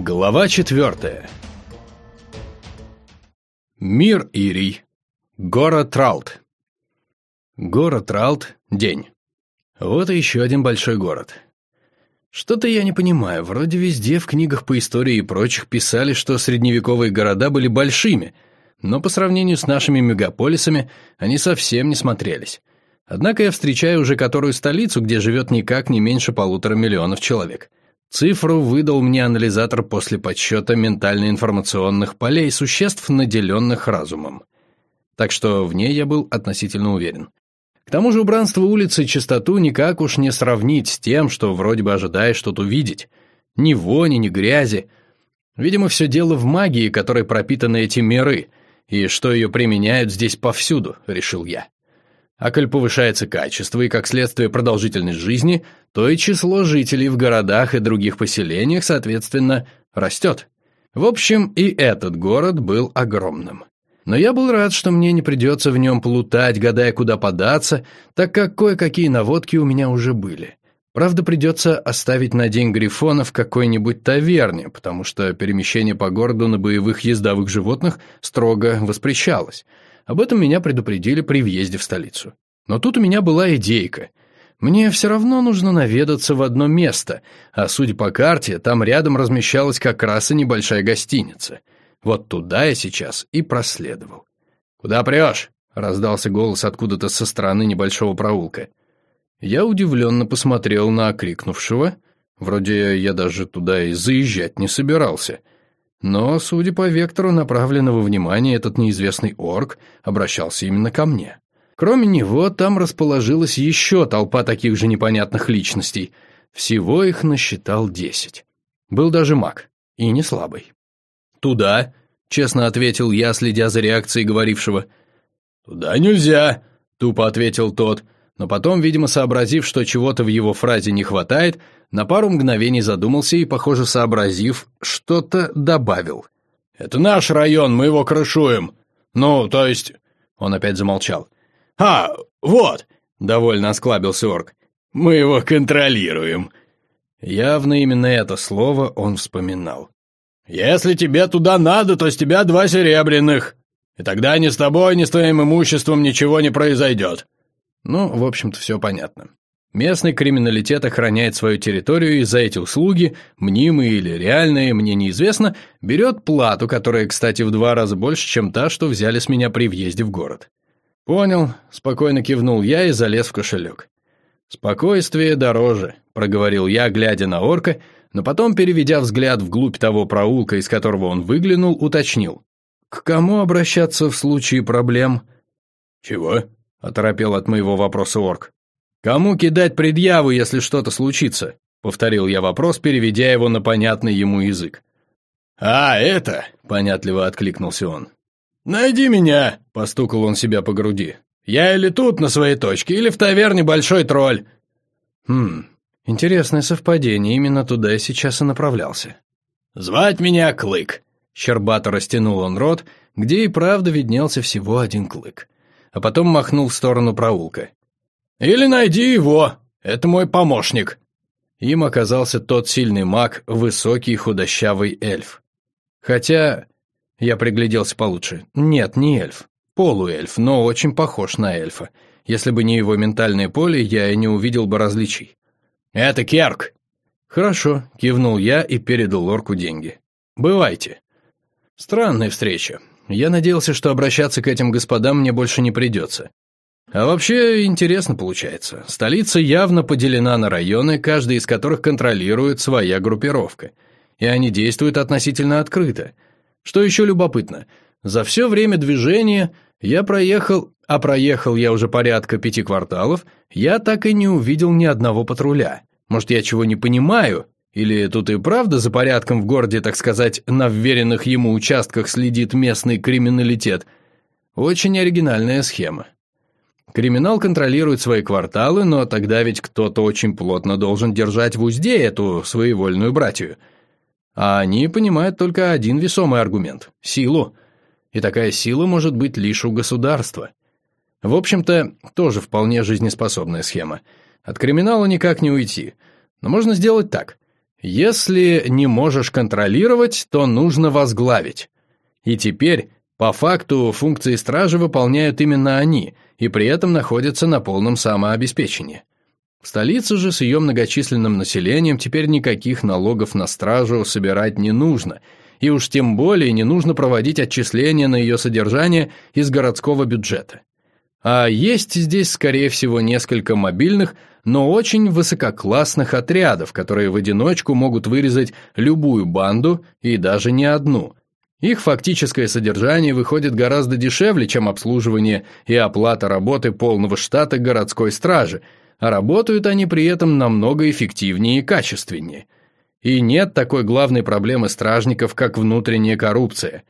Глава четвертая. Мир Ирий. Город Тралт. Город Тралт. День. Вот и еще один большой город. Что-то я не понимаю, вроде везде в книгах по истории и прочих писали, что средневековые города были большими, но по сравнению с нашими мегаполисами они совсем не смотрелись. Однако я встречаю уже которую столицу, где живет никак не меньше полутора миллионов человек. Цифру выдал мне анализатор после подсчета ментально-информационных полей существ, наделенных разумом. Так что в ней я был относительно уверен. К тому же убранство улицы чистоту никак уж не сравнить с тем, что вроде бы ожидаешь тут увидеть. Ни вони, ни грязи. Видимо, все дело в магии, которой пропитаны эти миры, и что ее применяют здесь повсюду, решил я. А коль повышается качество и, как следствие, продолжительность жизни, то и число жителей в городах и других поселениях, соответственно, растет. В общем, и этот город был огромным. Но я был рад, что мне не придется в нем плутать, гадая, куда податься, так как кое-какие наводки у меня уже были. Правда, придется оставить на день Грифона в какой-нибудь таверне, потому что перемещение по городу на боевых ездовых животных строго воспрещалось. Об этом меня предупредили при въезде в столицу. Но тут у меня была идейка. Мне все равно нужно наведаться в одно место, а судя по карте, там рядом размещалась как раз и небольшая гостиница — вот туда я сейчас и проследовал. «Куда прешь?» — раздался голос откуда-то со стороны небольшого проулка. Я удивленно посмотрел на окрикнувшего. Вроде я даже туда и заезжать не собирался. Но, судя по вектору направленного внимания, этот неизвестный орк обращался именно ко мне. Кроме него, там расположилась еще толпа таких же непонятных личностей. Всего их насчитал десять. Был даже маг, и не слабый. «Туда», — честно ответил я, следя за реакцией говорившего. «Туда нельзя», — тупо ответил тот, но потом, видимо, сообразив, что чего-то в его фразе не хватает, на пару мгновений задумался и, похоже, сообразив, что-то добавил. «Это наш район, мы его крышуем. Ну, то есть...» Он опять замолчал. «А, вот!» — довольно осклабился орк. «Мы его контролируем». Явно именно это слово он вспоминал. «Если тебе туда надо, то с тебя два серебряных, и тогда ни с тобой, ни с твоим имуществом ничего не произойдет». Ну, в общем-то, все понятно. Местный криминалитет охраняет свою территорию и за эти услуги, мнимые или реальные, мне неизвестно, берет плату, которая, кстати, в два раза больше, чем та, что взяли с меня при въезде в город. «Понял», — спокойно кивнул я и залез в кошелек. «Спокойствие дороже», — проговорил я, глядя на орка, — но потом, переведя взгляд вглубь того проулка, из которого он выглянул, уточнил. «К кому обращаться в случае проблем?» «Чего?» — оторопел от моего вопроса орк. «Кому кидать предъяву, если что-то случится?» — повторил я вопрос, переведя его на понятный ему язык. «А, это!» — понятливо откликнулся он. «Найди меня!» — постукал он себя по груди. «Я или тут на своей точке, или в таверне Большой Тролль!» «Хм, Интересное совпадение, именно туда я сейчас и направлялся. «Звать меня Клык!» Щербато растянул он рот, где и правда виднелся всего один клык. А потом махнул в сторону проулка. «Или найди его! Это мой помощник!» Им оказался тот сильный маг, высокий худощавый эльф. Хотя... Я пригляделся получше. Нет, не эльф. Полуэльф, но очень похож на эльфа. Если бы не его ментальное поле, я и не увидел бы различий. «Это Керк!» «Хорошо», — кивнул я и передал Лорку деньги. «Бывайте». Странная встреча. Я надеялся, что обращаться к этим господам мне больше не придется. А вообще интересно получается. Столица явно поделена на районы, каждый из которых контролирует своя группировка. И они действуют относительно открыто. Что еще любопытно, за все время движения я проехал, а проехал я уже порядка пяти кварталов, я так и не увидел ни одного патруля. Может, я чего не понимаю? Или тут и правда за порядком в городе, так сказать, на вверенных ему участках следит местный криминалитет? Очень оригинальная схема. Криминал контролирует свои кварталы, но тогда ведь кто-то очень плотно должен держать в узде эту своевольную братью. А они понимают только один весомый аргумент – силу – и такая сила может быть лишь у государства. В общем-то, тоже вполне жизнеспособная схема. От криминала никак не уйти. Но можно сделать так. Если не можешь контролировать, то нужно возглавить. И теперь, по факту, функции стражи выполняют именно они, и при этом находятся на полном самообеспечении. В столице же с ее многочисленным населением теперь никаких налогов на стражу собирать не нужно, и уж тем более не нужно проводить отчисления на ее содержание из городского бюджета. А есть здесь, скорее всего, несколько мобильных, но очень высококлассных отрядов, которые в одиночку могут вырезать любую банду и даже не одну. Их фактическое содержание выходит гораздо дешевле, чем обслуживание и оплата работы полного штата городской стражи, а работают они при этом намного эффективнее и качественнее. И нет такой главной проблемы стражников, как внутренняя коррупция.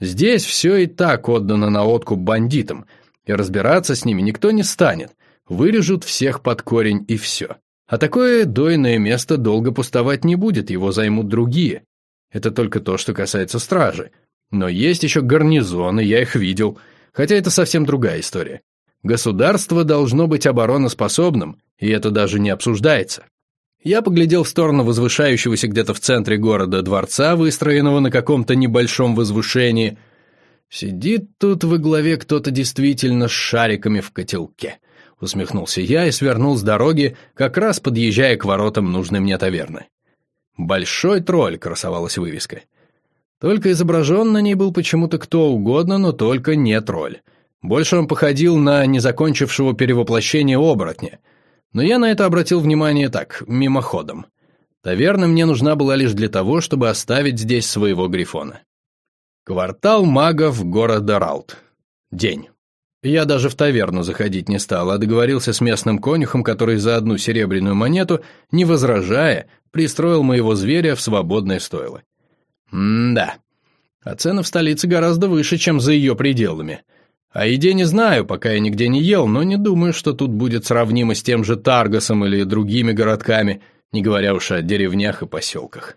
Здесь все и так отдано на откуп бандитам – и разбираться с ними никто не станет, вырежут всех под корень и все. А такое дойное место долго пустовать не будет, его займут другие. Это только то, что касается стражи. Но есть еще гарнизоны, я их видел, хотя это совсем другая история. Государство должно быть обороноспособным, и это даже не обсуждается. Я поглядел в сторону возвышающегося где-то в центре города дворца, выстроенного на каком-то небольшом возвышении – «Сидит тут во главе кто-то действительно с шариками в котелке», — усмехнулся я и свернул с дороги, как раз подъезжая к воротам нужной мне таверны. «Большой тролль», — красовалась вывеска. Только изображен на ней был почему-то кто угодно, но только не тролль. Больше он походил на незакончившего перевоплощение оборотня. Но я на это обратил внимание так, мимоходом. Таверна мне нужна была лишь для того, чтобы оставить здесь своего грифона. Квартал магов города Ралт. День. Я даже в таверну заходить не стал, а договорился с местным конюхом, который за одну серебряную монету, не возражая, пристроил моего зверя в свободное стойло. М-да. А цены в столице гораздо выше, чем за ее пределами. О еде не знаю, пока я нигде не ел, но не думаю, что тут будет сравнимо с тем же Таргасом или другими городками, не говоря уж о деревнях и поселках.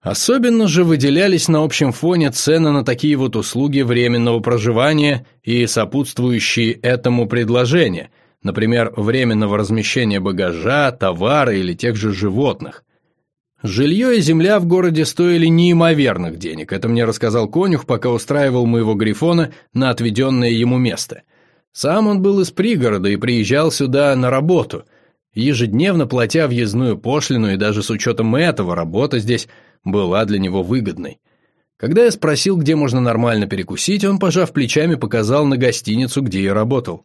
Особенно же выделялись на общем фоне цены на такие вот услуги временного проживания и сопутствующие этому предложения, например, временного размещения багажа, товара или тех же животных. Жилье и земля в городе стоили неимоверных денег, это мне рассказал конюх, пока устраивал моего грифона на отведенное ему место. Сам он был из пригорода и приезжал сюда на работу, ежедневно платя въездную пошлину, и даже с учетом этого работа здесь – была для него выгодной. Когда я спросил, где можно нормально перекусить, он, пожав плечами, показал на гостиницу, где я работал.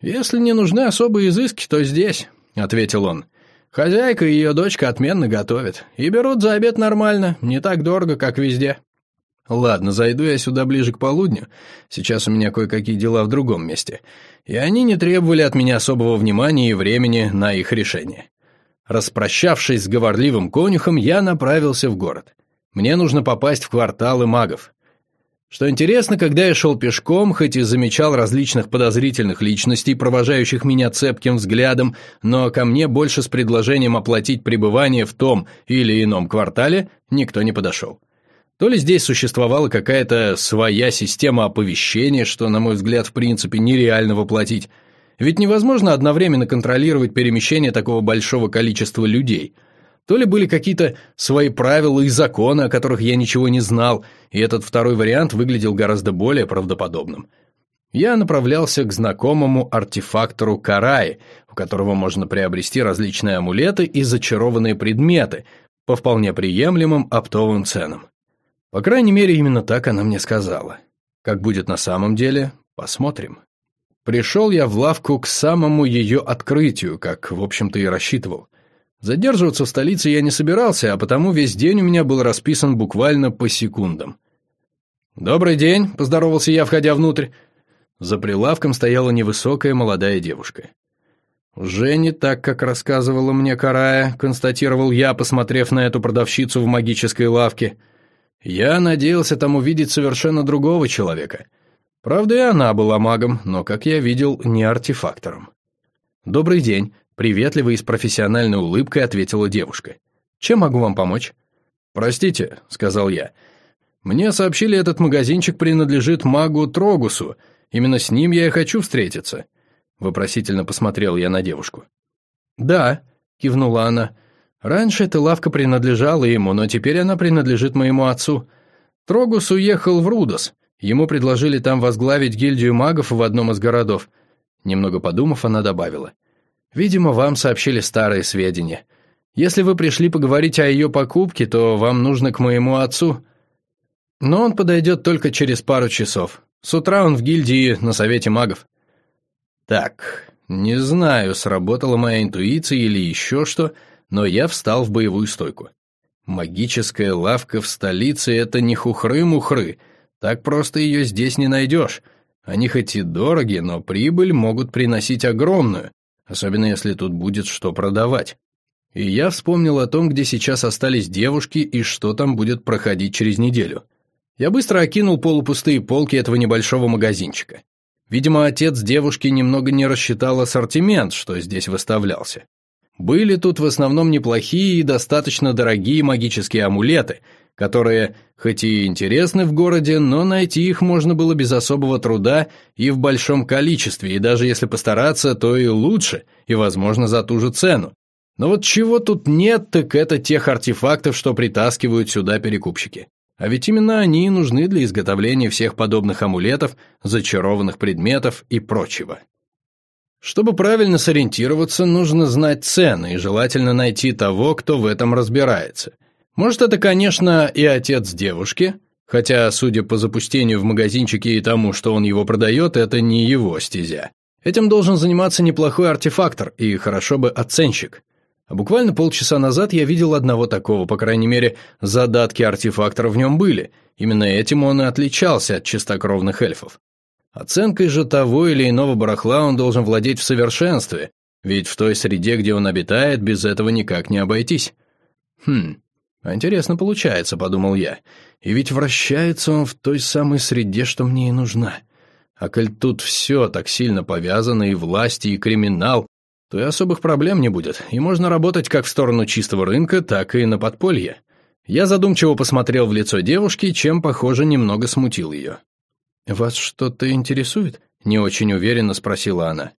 «Если не нужны особые изыски, то здесь», — ответил он. «Хозяйка и ее дочка отменно готовят. И берут за обед нормально, не так дорого, как везде». «Ладно, зайду я сюда ближе к полудню. Сейчас у меня кое-какие дела в другом месте. И они не требовали от меня особого внимания и времени на их решение. Распрощавшись с говорливым конюхом, я направился в город. Мне нужно попасть в кварталы магов. Что интересно, когда я шел пешком, хоть и замечал различных подозрительных личностей, провожающих меня цепким взглядом, но ко мне больше с предложением оплатить пребывание в том или ином квартале никто не подошел. То ли здесь существовала какая-то своя система оповещения, что, на мой взгляд, в принципе нереально воплотить, ведь невозможно одновременно контролировать перемещение такого большого количества людей. То ли были какие-то свои правила и законы, о которых я ничего не знал, и этот второй вариант выглядел гораздо более правдоподобным. Я направлялся к знакомому артефактору Караи, у которого можно приобрести различные амулеты и зачарованные предметы по вполне приемлемым оптовым ценам. По крайней мере, именно так она мне сказала. Как будет на самом деле, посмотрим. Пришел я в лавку к самому ее открытию, как, в общем-то, и рассчитывал. Задерживаться в столице я не собирался, а потому весь день у меня был расписан буквально по секундам. «Добрый день», — поздоровался я, входя внутрь. За прилавком стояла невысокая молодая девушка. «Уже не так, как рассказывала мне Карая», — констатировал я, посмотрев на эту продавщицу в магической лавке. «Я надеялся там увидеть совершенно другого человека». Правда, и она была магом, но, как я видел, не артефактором. «Добрый день», — приветливо и с профессиональной улыбкой ответила девушка. «Чем могу вам помочь?» «Простите», — сказал я. «Мне сообщили, этот магазинчик принадлежит магу Трогусу. Именно с ним я и хочу встретиться». Вопросительно посмотрел я на девушку. «Да», — кивнула она. Раньше эта лавка принадлежала ему, но теперь она принадлежит моему отцу. Трогус уехал в Рудос. Ему предложили там возглавить гильдию магов в одном из городов. Немного подумав, она добавила. «Видимо, вам сообщили старые сведения. Если вы пришли поговорить о ее покупке, то вам нужно к моему отцу. Но он подойдет только через пару часов. С утра он в гильдии на совете магов». «Так, не знаю, сработала моя интуиция или еще что, но я встал в боевую стойку. Магическая лавка в столице — это не хухры-мухры, так просто ее здесь не найдешь. Они хоть и дороги, но прибыль могут приносить огромную, особенно если тут будет что продавать. И я вспомнил о том, где сейчас остались девушки и что там будет проходить через неделю. Я быстро окинул полупустые полки этого небольшого магазинчика. Видимо, отец девушки немного не рассчитал ассортимент, что здесь выставлялся. Были тут в основном неплохие и достаточно дорогие магические амулеты, которые, хоть и интересны в городе, но найти их можно было без особого труда и в большом количестве, и даже если постараться, то и лучше, и, возможно, за ту же цену. Но вот чего тут нет, так это тех артефактов, что притаскивают сюда перекупщики. А ведь именно они нужны для изготовления всех подобных амулетов, зачарованных предметов и прочего. Чтобы правильно сориентироваться, нужно знать цены и желательно найти того, кто в этом разбирается. Может, это, конечно, и отец девушки, хотя, судя по запустению в магазинчике и тому, что он его продает, это не его стезя. Этим должен заниматься неплохой артефактор и хорошо бы оценщик. А буквально полчаса назад я видел одного такого, по крайней мере, задатки артефактора в нем были. Именно этим он и отличался от чистокровных эльфов. Оценкой же того или иного барахла он должен владеть в совершенстве, ведь в той среде, где он обитает, без этого никак не обойтись. Хм, интересно получается, подумал я. И ведь вращается он в той самой среде, что мне и нужна. А коль тут все так сильно повязано, и власти, и криминал, то и особых проблем не будет, и можно работать как в сторону чистого рынка, так и на подполье. Я задумчиво посмотрел в лицо девушки, чем, похоже, немного смутил ее. «Вас что-то интересует?» — не очень уверенно спросила она.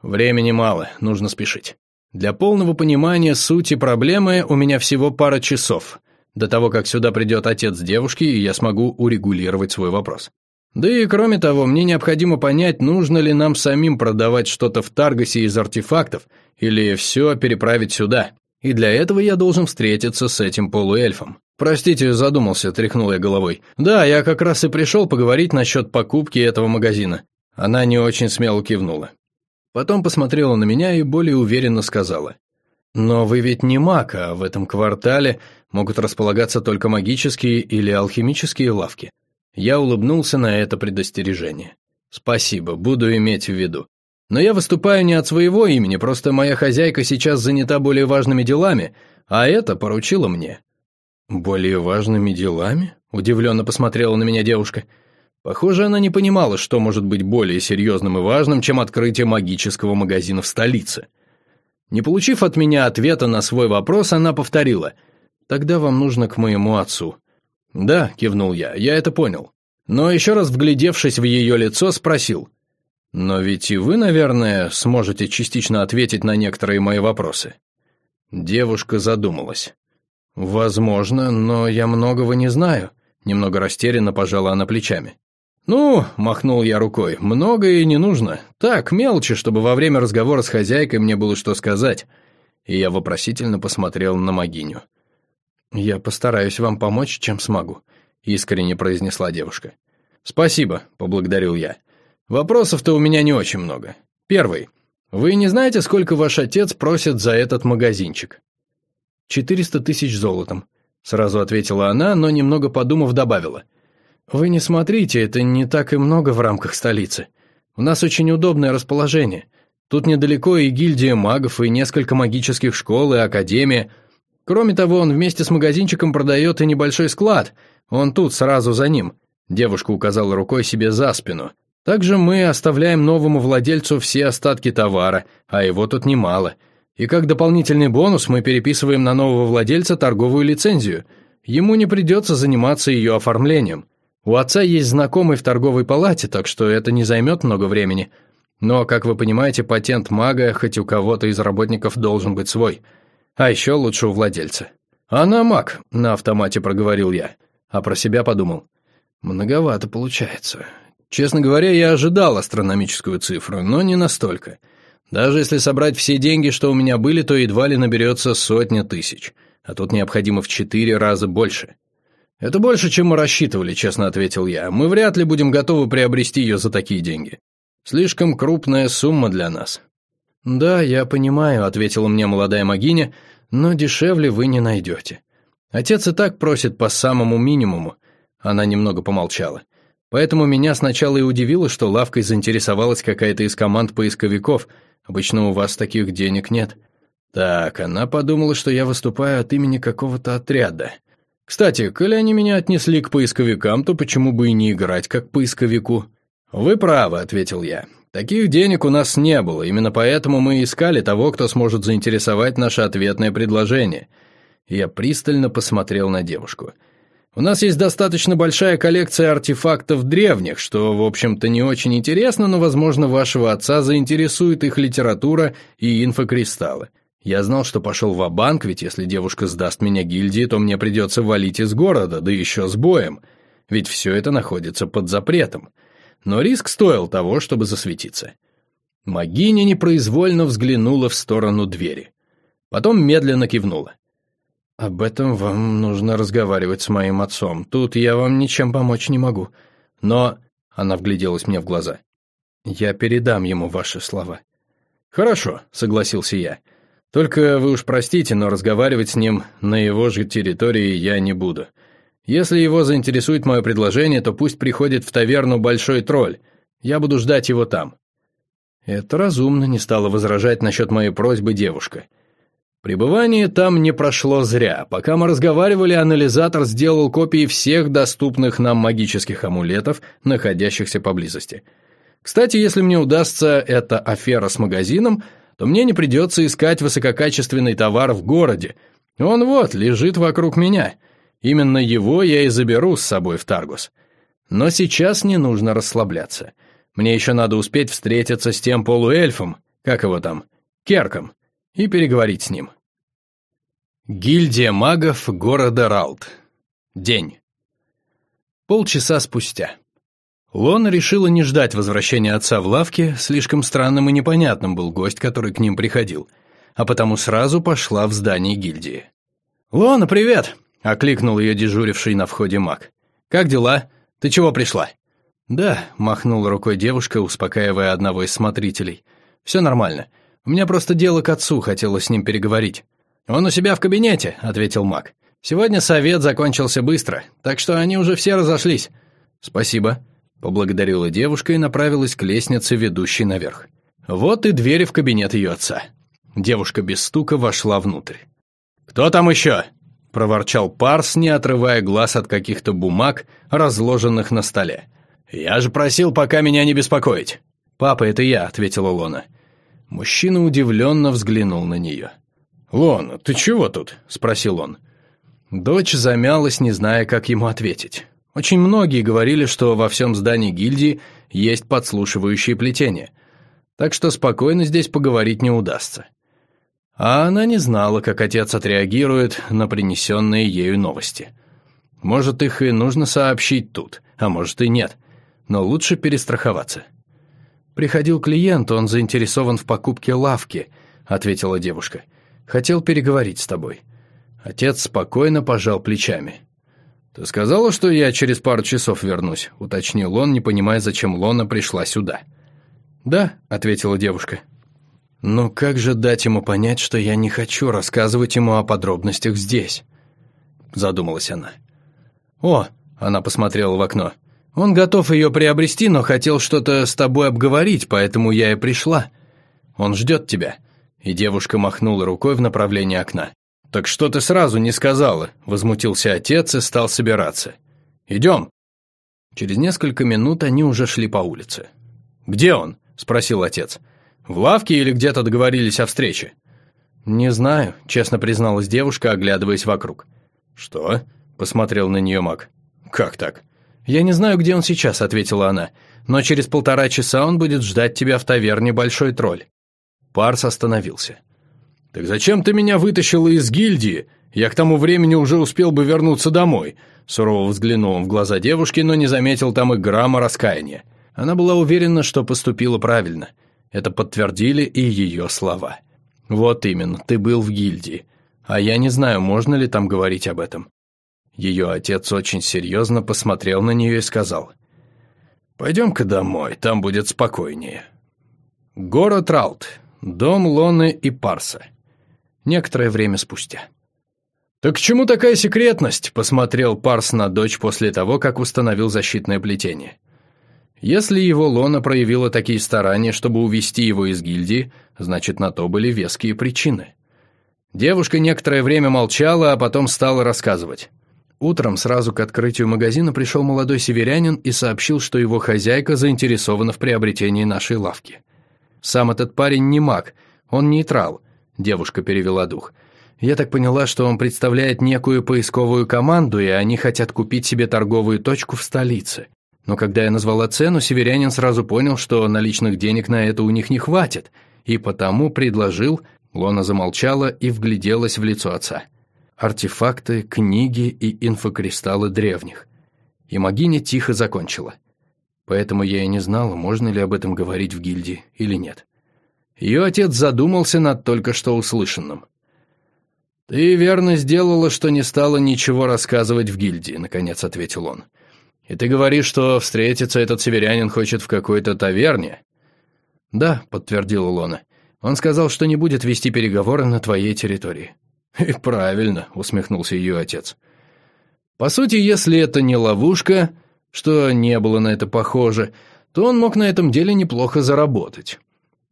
«Времени мало, нужно спешить. Для полного понимания сути проблемы у меня всего пара часов, до того, как сюда придет отец девушки, и я смогу урегулировать свой вопрос. Да и кроме того, мне необходимо понять, нужно ли нам самим продавать что-то в Таргасе из артефактов, или все переправить сюда. И для этого я должен встретиться с этим полуэльфом. «Простите, задумался», — тряхнул я головой. «Да, я как раз и пришел поговорить насчет покупки этого магазина». Она не очень смело кивнула. Потом посмотрела на меня и более уверенно сказала. «Но вы ведь не маг, а в этом квартале могут располагаться только магические или алхимические лавки». Я улыбнулся на это предостережение. «Спасибо, буду иметь в виду. Но я выступаю не от своего имени, просто моя хозяйка сейчас занята более важными делами, а это поручила мне. «Более важными делами?» – удивленно посмотрела на меня девушка. Похоже, она не понимала, что может быть более серьезным и важным, чем открытие магического магазина в столице. Не получив от меня ответа на свой вопрос, она повторила. «Тогда вам нужно к моему отцу». «Да», – кивнул я, – «я это понял». Но еще раз вглядевшись в ее лицо, спросил. «Но ведь и вы, наверное, сможете частично ответить на некоторые мои вопросы». Девушка задумалась. «Возможно, но я многого не знаю», — немного растерянно пожала она плечами. «Ну», — махнул я рукой, — «многое и не нужно. Так, мелочи, чтобы во время разговора с хозяйкой мне было что сказать». И я вопросительно посмотрел на Магиню. «Я постараюсь вам помочь, чем смогу», — искренне произнесла девушка. «Спасибо», — поблагодарил я. «Вопросов-то у меня не очень много. Первый. Вы не знаете, сколько ваш отец просит за этот магазинчик?» «Четыреста тысяч золотом», — сразу ответила она, но немного подумав добавила. «Вы не смотрите, это не так и много в рамках столицы. У нас очень удобное расположение. Тут недалеко и гильдия магов, и несколько магических школ, и академия. Кроме того, он вместе с магазинчиком продает и небольшой склад. Он тут, сразу за ним». Девушка указала рукой себе за спину. «Также мы оставляем новому владельцу все остатки товара, а его тут немало». И как дополнительный бонус мы переписываем на нового владельца торговую лицензию. Ему не придется заниматься ее оформлением. У отца есть знакомый в торговой палате, так что это не займет много времени. Но, как вы понимаете, патент мага, хоть у кого-то из работников должен быть свой. А еще лучше у владельца. «Она маг», — на автомате проговорил я, а про себя подумал. «Многовато получается. Честно говоря, я ожидал астрономическую цифру, но не настолько. Даже если собрать все деньги, что у меня были, то едва ли наберется сотня тысяч, а тут необходимо в четыре раза больше». «Это больше, чем мы рассчитывали», — честно ответил я. «Мы вряд ли будем готовы приобрести ее за такие деньги. Слишком крупная сумма для нас». «Да, я понимаю», — ответила мне молодая магиня, «но дешевле вы не найдете. Отец и так просит по самому минимуму». Она немного помолчала. Поэтому меня сначала и удивило, что лавкой заинтересовалась какая-то из команд поисковиков. Обычно у вас таких денег нет. Так, она подумала, что я выступаю от имени какого-то отряда. Кстати, коли они меня отнесли к поисковикам, то почему бы и не играть как поисковику? Вы правы, ответил я. Таких денег у нас не было, именно поэтому мы искали того, кто сможет заинтересовать наше ответное предложение. Я пристально посмотрел на девушку. У нас есть достаточно большая коллекция артефактов древних, что, в общем-то, не очень интересно, но, возможно, вашего отца заинтересует их литература и инфокристаллы. Я знал, что пошел в банк ведь если девушка сдаст меня гильдии, то мне придется валить из города, да еще с боем. Ведь все это находится под запретом но риск стоил того, чтобы засветиться. Магиня непроизвольно взглянула в сторону двери. Потом медленно кивнула. «Об этом вам нужно разговаривать с моим отцом. Тут я вам ничем помочь не могу. Но...» — она вгляделась мне в глаза. «Я передам ему ваши слова». «Хорошо», — согласился я. «Только вы уж простите, но разговаривать с ним на его же территории я не буду. Если его заинтересует мое предложение, то пусть приходит в таверну Большой Тролль. Я буду ждать его там». Это разумно не стало возражать насчет моей просьбы девушка. Пребывание там не прошло зря. Пока мы разговаривали, анализатор сделал копии всех доступных нам магических амулетов, находящихся поблизости. Кстати, если мне удастся эта афера с магазином, то мне не придется искать высококачественный товар в городе. Он вот, лежит вокруг меня — Именно его я и заберу с собой в Таргус. Но сейчас не нужно расслабляться. Мне еще надо успеть встретиться с тем полуэльфом, как его там, Керком, и переговорить с ним. Гильдия магов города Ралт. День. Полчаса спустя. Лона решила не ждать возвращения отца в лавке, слишком странным и непонятным был гость, который к ним приходил, а потому сразу пошла в здание гильдии. «Лона, привет!» — окликнул ее дежуривший на входе маг. «Как дела? Ты чего пришла?» «Да», — махнула рукой девушка, успокаивая одного из смотрителей. «Все нормально. У меня просто дело к отцу, хотела с ним переговорить». «Он у себя в кабинете», — ответил маг. «Сегодня совет закончился быстро, так что они уже все разошлись». «Спасибо», — поблагодарила девушка и направилась к лестнице, ведущей наверх. Вот и двери в кабинет ее отца. Девушка без стука вошла внутрь. «Кто там еще?» проворчал Парс, не отрывая глаз от каких-то бумаг, разложенных на столе. «Я же просил пока меня не беспокоить». «Папа, это я», — ответила Лона. Мужчина удивленно взглянул на нее. «Лона, ты чего тут?» — спросил он. Дочь замялась, не зная, как ему ответить. Очень многие говорили, что во всем здании гильдии есть подслушивающие плетения, так что спокойно здесь поговорить не удастся. А она не знала, как отец отреагирует на принесенные ею новости. Может, их и нужно сообщить тут, а может и нет, но лучше перестраховаться. «Приходил клиент, он заинтересован в покупке лавки», — ответила девушка. «Хотел переговорить с тобой». Отец спокойно пожал плечами. «Ты сказала, что я через пару часов вернусь?» — уточнил он, не понимая, зачем Лона пришла сюда. «Да», — ответила девушка. Но как же дать ему понять, что я не хочу рассказывать ему о подробностях здесь? Задумалась она. О, она посмотрела в окно. Он готов ее приобрести, но хотел что-то с тобой обговорить, поэтому я и пришла. Он ждет тебя. И девушка махнула рукой в направлении окна. «Так что ты сразу не сказала?» — возмутился отец и стал собираться. «Идем». Через несколько минут они уже шли по улице. «Где он?» — спросил отец. В лавке или где-то договорились о встрече?» «Не знаю», — честно призналась девушка, оглядываясь вокруг. «Что?» — посмотрел на нее маг. «Как так?» «Я не знаю, где он сейчас», — ответила она. «Но через полтора часа он будет ждать тебя в таверне Большой Тролль». Парс остановился. «Так зачем ты меня вытащила из гильдии? Я к тому времени уже успел бы вернуться домой», сурово взглянул он в глаза девушки, но не заметил там и грамма раскаяния. Она была уверена, что поступила правильно. Это подтвердили и ее слова. «Вот именно, ты был в гильдии. А я не знаю, можно ли там говорить об этом». Ее отец очень серьезно посмотрел на нее и сказал, «Пойдем-ка домой, там будет спокойнее». Город Раут, дом Лоны и Парса. Некоторое время спустя. «Так к чему такая секретность?» – посмотрел Парс на дочь после того, как установил защитное плетение. Если его Лона проявила такие старания, чтобы увести его из гильдии, значит, на то были веские причины. Девушка некоторое время молчала, а потом стала рассказывать. Утром сразу к открытию магазина пришел молодой северянин и сообщил, что его хозяйка заинтересована в приобретении нашей лавки. Сам этот парень не маг, он нейтрал, девушка перевела дух. Я так поняла, что он представляет некую поисковую команду, и они хотят купить себе торговую точку в столице. Но когда я назвала цену, северянин сразу понял, что наличных денег на это у них не хватит, и потому предложил, Лона замолчала и вгляделась в лицо отца. Артефакты, книги и инфокристаллы древних. И Магиня тихо закончила. Поэтому я и не знала, можно ли об этом говорить в гильдии или нет. Ее отец задумался над только что услышанным. «Ты верно сделала, что не стала ничего рассказывать в гильдии», — наконец ответил он. «И ты говоришь, что встретиться этот северянин хочет в какой-то таверне?» «Да», — подтвердила Лона. «Он сказал, что не будет вести переговоры на твоей территории». «И правильно», — усмехнулся ее отец. «По сути, если это не ловушка, что не было на это похоже, то он мог на этом деле неплохо заработать.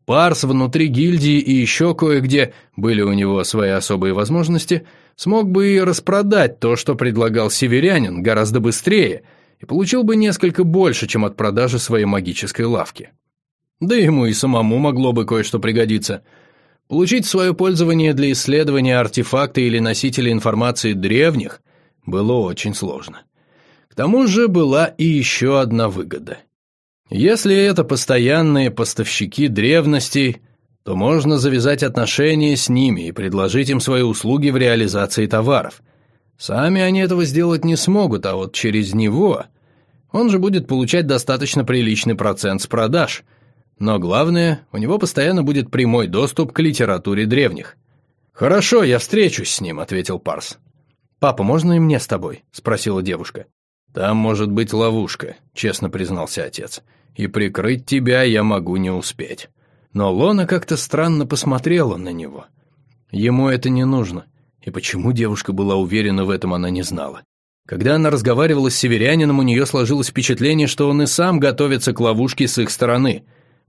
Парс внутри гильдии и еще кое-где, были у него свои особые возможности, смог бы и распродать то, что предлагал северянин, гораздо быстрее — и получил бы несколько больше, чем от продажи своей магической лавки. Да ему и самому могло бы кое-что пригодиться. Получить свое пользование для исследования артефакта или носителя информации древних было очень сложно. К тому же была и еще одна выгода. Если это постоянные поставщики древностей, то можно завязать отношения с ними и предложить им свои услуги в реализации товаров. Сами они этого сделать не смогут, а вот через него он же будет получать достаточно приличный процент с продаж. Но главное, у него постоянно будет прямой доступ к литературе древних. «Хорошо, я встречусь с ним», — ответил Парс. «Папа, можно и мне с тобой?» — спросила девушка. «Там может быть ловушка», — честно признался отец. «И прикрыть тебя я могу не успеть». Но Лона как-то странно посмотрела на него. Ему это не нужно. И почему девушка была уверена в этом, она не знала. Когда она разговаривала с северянином, у нее сложилось впечатление, что он и сам готовится к ловушке с их стороны.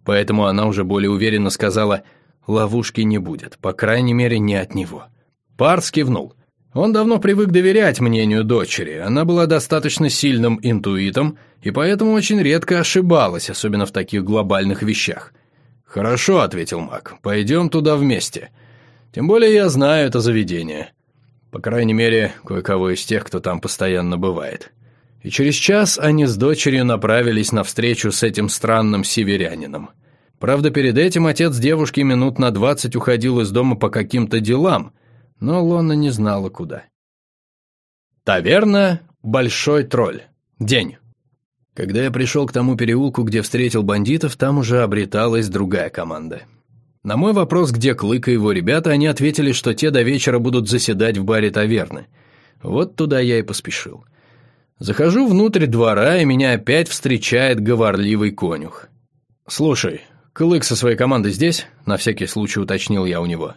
Поэтому она уже более уверенно сказала «ловушки не будет, по крайней мере, не от него». Парс кивнул. Он давно привык доверять мнению дочери, она была достаточно сильным интуитом и поэтому очень редко ошибалась, особенно в таких глобальных вещах. «Хорошо», — ответил маг, — «пойдем туда вместе. Тем более я знаю это заведение. По крайней мере, кое-кого из тех, кто там постоянно бывает. И через час они с дочерью направились на встречу с этим странным северянином. Правда, перед этим отец девушки минут на двадцать уходил из дома по каким-то делам, но Лона не знала, куда. Таверна «Большой тролль». День. Когда я пришел к тому переулку, где встретил бандитов, там уже обреталась другая команда. На мой вопрос, где Клык и его ребята, они ответили, что те до вечера будут заседать в баре таверны. Вот туда я и поспешил. Захожу внутрь двора, и меня опять встречает говорливый конюх. «Слушай, Клык со своей командой здесь?» — на всякий случай уточнил я у него.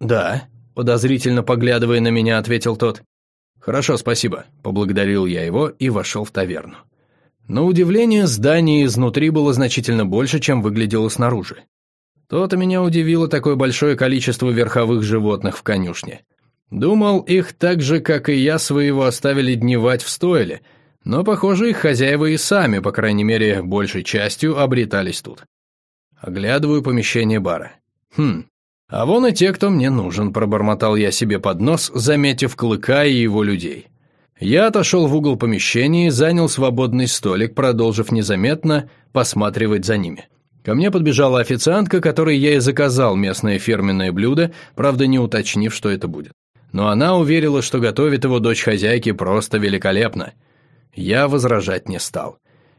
«Да», — подозрительно поглядывая на меня, ответил тот. «Хорошо, спасибо», — поблагодарил я его и вошел в таверну. На удивление, здание изнутри было значительно больше, чем выглядело снаружи. То-то меня удивило такое большое количество верховых животных в конюшне. Думал, их так же, как и я, своего оставили дневать в стойле, но, похоже, их хозяева и сами, по крайней мере, большей частью, обретались тут. Оглядываю помещение бара. Хм, а вон и те, кто мне нужен, пробормотал я себе под нос, заметив клыка и его людей. Я отошел в угол помещения и занял свободный столик, продолжив незаметно посматривать за ними. Ко мне подбежала официантка, которой я и заказал местное фирменное блюдо, правда не уточнив, что это будет. Но она уверила, что готовит его дочь хозяйки просто великолепно. Я возражать не стал.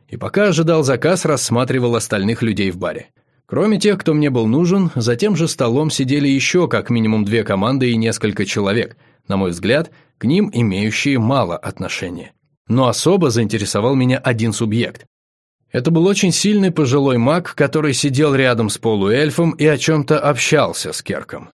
И пока ожидал заказ, рассматривал остальных людей в баре. Кроме тех, кто мне был нужен, за тем же столом сидели еще как минимум две команды и несколько человек, на мой взгляд, к ним имеющие мало отношения. Но особо заинтересовал меня один субъект. Это был очень сильный пожилой маг, который сидел рядом с полуэльфом и о чем-то общался с Керком.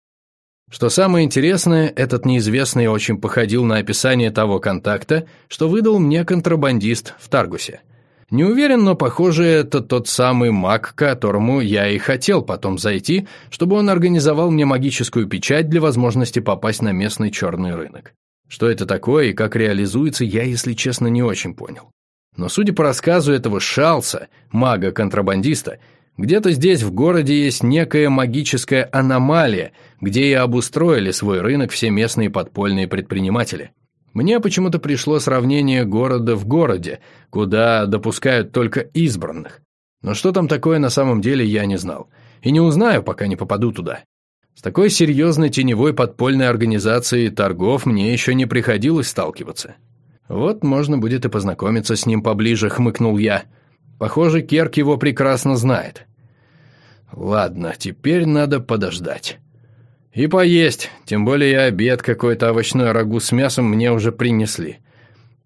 Что самое интересное, этот неизвестный очень походил на описание того контакта, что выдал мне контрабандист в Таргусе. Не уверен, но похоже, это тот самый маг, к которому я и хотел потом зайти, чтобы он организовал мне магическую печать для возможности попасть на местный черный рынок. Что это такое и как реализуется, я, если честно, не очень понял. Но судя по рассказу этого Шалса, мага-контрабандиста, где-то здесь в городе есть некая магическая аномалия, где и обустроили свой рынок все местные подпольные предприниматели. Мне почему-то пришло сравнение города в городе, куда допускают только избранных. Но что там такое на самом деле, я не знал. И не узнаю, пока не попаду туда. С такой серьезной теневой подпольной организацией торгов мне еще не приходилось сталкиваться. «Вот можно будет и познакомиться с ним поближе», — хмыкнул я. «Похоже, Керк его прекрасно знает». «Ладно, теперь надо подождать». «И поесть, тем более обед какой-то овощной рагу с мясом мне уже принесли.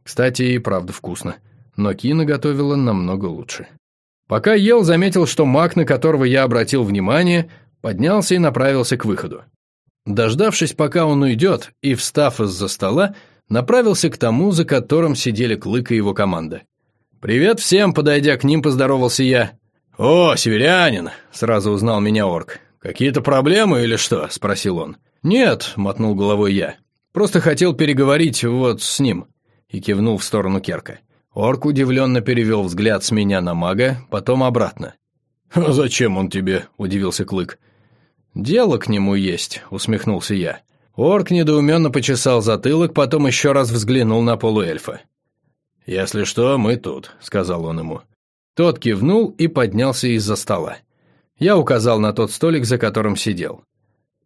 Кстати, и правда вкусно, но Кина готовила намного лучше». Пока ел, заметил, что маг, на которого я обратил внимание, поднялся и направился к выходу. Дождавшись, пока он уйдет, и встав из-за стола, направился к тому, за которым сидели Клык и его команда. «Привет всем!» – подойдя к ним, поздоровался я. «О, северянин!» – сразу узнал меня орк. «Какие-то проблемы или что?» – спросил он. «Нет», – мотнул головой я. «Просто хотел переговорить вот с ним». И кивнул в сторону Керка. Орк удивленно перевел взгляд с меня на мага, потом обратно. «А зачем он тебе?» – удивился Клык. «Дело к нему есть», – усмехнулся я. Орк недоуменно почесал затылок, потом еще раз взглянул на полуэльфа. «Если что, мы тут», — сказал он ему. Тот кивнул и поднялся из-за стола. Я указал на тот столик, за которым сидел.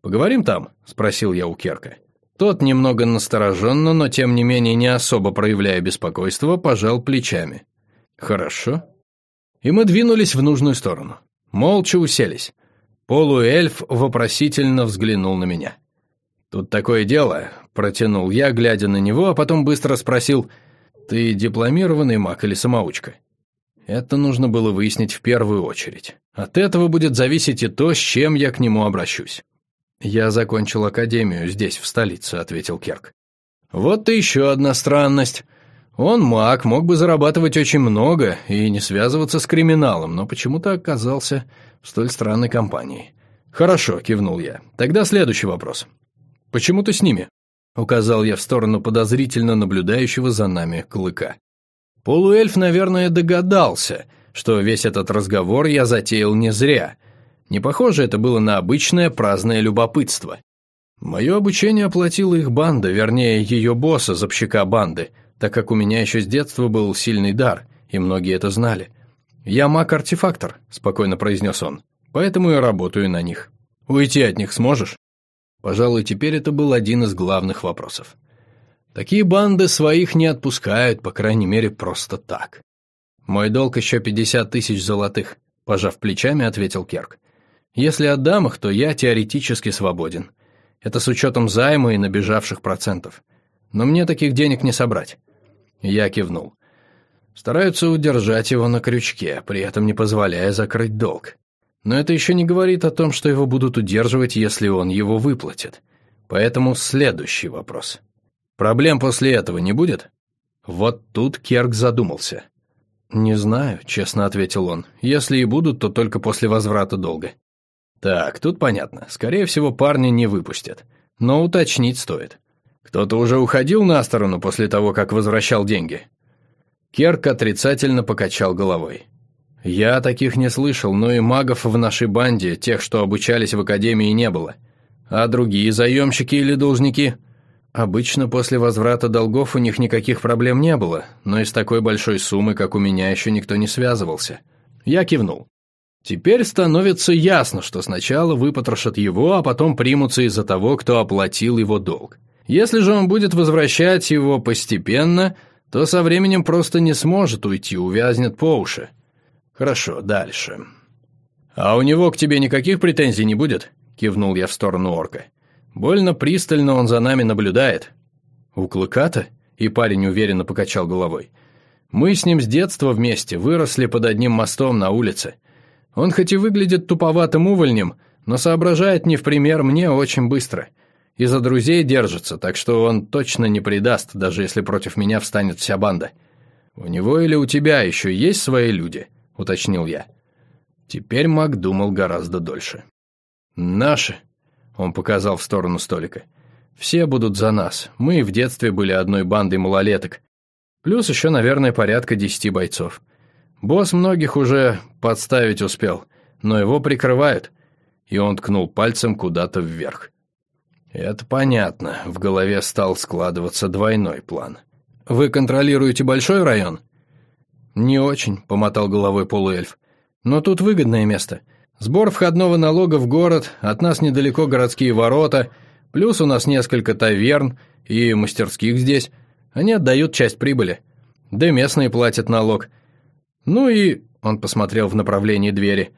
«Поговорим там?» — спросил я у Керка. Тот, немного настороженно, но тем не менее не особо проявляя беспокойство, пожал плечами. «Хорошо». И мы двинулись в нужную сторону. Молча уселись. Полуэльф вопросительно взглянул на меня. «Тут такое дело», — протянул я, глядя на него, а потом быстро спросил, «Ты дипломированный маг или самоучка?» Это нужно было выяснить в первую очередь. От этого будет зависеть и то, с чем я к нему обращусь. «Я закончил академию здесь, в столице», — ответил Керк. «Вот и еще одна странность. Он маг, мог бы зарабатывать очень много и не связываться с криминалом, но почему-то оказался в столь странной компании». «Хорошо», — кивнул я. «Тогда следующий вопрос. «Почему ты с ними?» — указал я в сторону подозрительно наблюдающего за нами клыка. Полуэльф, наверное, догадался, что весь этот разговор я затеял не зря. Не похоже это было на обычное праздное любопытство. Мое обучение оплатила их банда, вернее, ее босса, запщика банды, так как у меня еще с детства был сильный дар, и многие это знали. «Я маг-артефактор», — спокойно произнес он, — «поэтому и работаю на них. Уйти от них сможешь?» Пожалуй, теперь это был один из главных вопросов. Такие банды своих не отпускают, по крайней мере, просто так. «Мой долг еще пятьдесят тысяч золотых», – пожав плечами, ответил Керк. «Если отдам их, то я теоретически свободен. Это с учетом займа и набежавших процентов. Но мне таких денег не собрать». Я кивнул. Стараются удержать его на крючке, при этом не позволяя закрыть долг. Но это еще не говорит о том, что его будут удерживать, если он его выплатит. Поэтому следующий вопрос. Проблем после этого не будет? Вот тут Керк задумался. «Не знаю», — честно ответил он. «Если и будут, то только после возврата долга». «Так, тут понятно. Скорее всего, парня не выпустят. Но уточнить стоит. Кто-то уже уходил на сторону после того, как возвращал деньги?» Керк отрицательно покачал головой. «Я таких не слышал, но и магов в нашей банде, тех, что обучались в академии, не было. А другие заемщики или должники?» Обычно после возврата долгов у них никаких проблем не было, но из такой большой суммы, как у меня, еще никто не связывался. Я кивнул. Теперь становится ясно, что сначала выпотрошат его, а потом примутся из-за того, кто оплатил его долг. Если же он будет возвращать его постепенно, то со временем просто не сможет уйти, увязнет по уши. Хорошо, дальше. «А у него к тебе никаких претензий не будет?» — кивнул я в сторону орка. «Больно пристально он за нами наблюдает». «У Клыката?» — и парень уверенно покачал головой. «Мы с ним с детства вместе, выросли под одним мостом на улице. Он хоть и выглядит туповатым увольнем, но соображает не в пример мне очень быстро. И за друзей держится, так что он точно не предаст, даже если против меня встанет вся банда. У него или у тебя еще есть свои люди?» — уточнил я. Теперь Мак думал гораздо дольше. «Наши», — он показал в сторону столика, — «все будут за нас. Мы в детстве были одной бандой малолеток. Плюс еще, наверное, порядка десяти бойцов. Босс многих уже подставить успел, но его прикрывают». И он ткнул пальцем куда-то вверх. «Это понятно», — в голове стал складываться двойной план. «Вы контролируете большой район?» «Не очень», — помотал головой полуэльф. «Но тут выгодное место. Сбор входного налога в город, от нас недалеко городские ворота, плюс у нас несколько таверн и мастерских здесь. Они отдают часть прибыли. Да местные платят налог. Ну и...» — он посмотрел в направлении двери.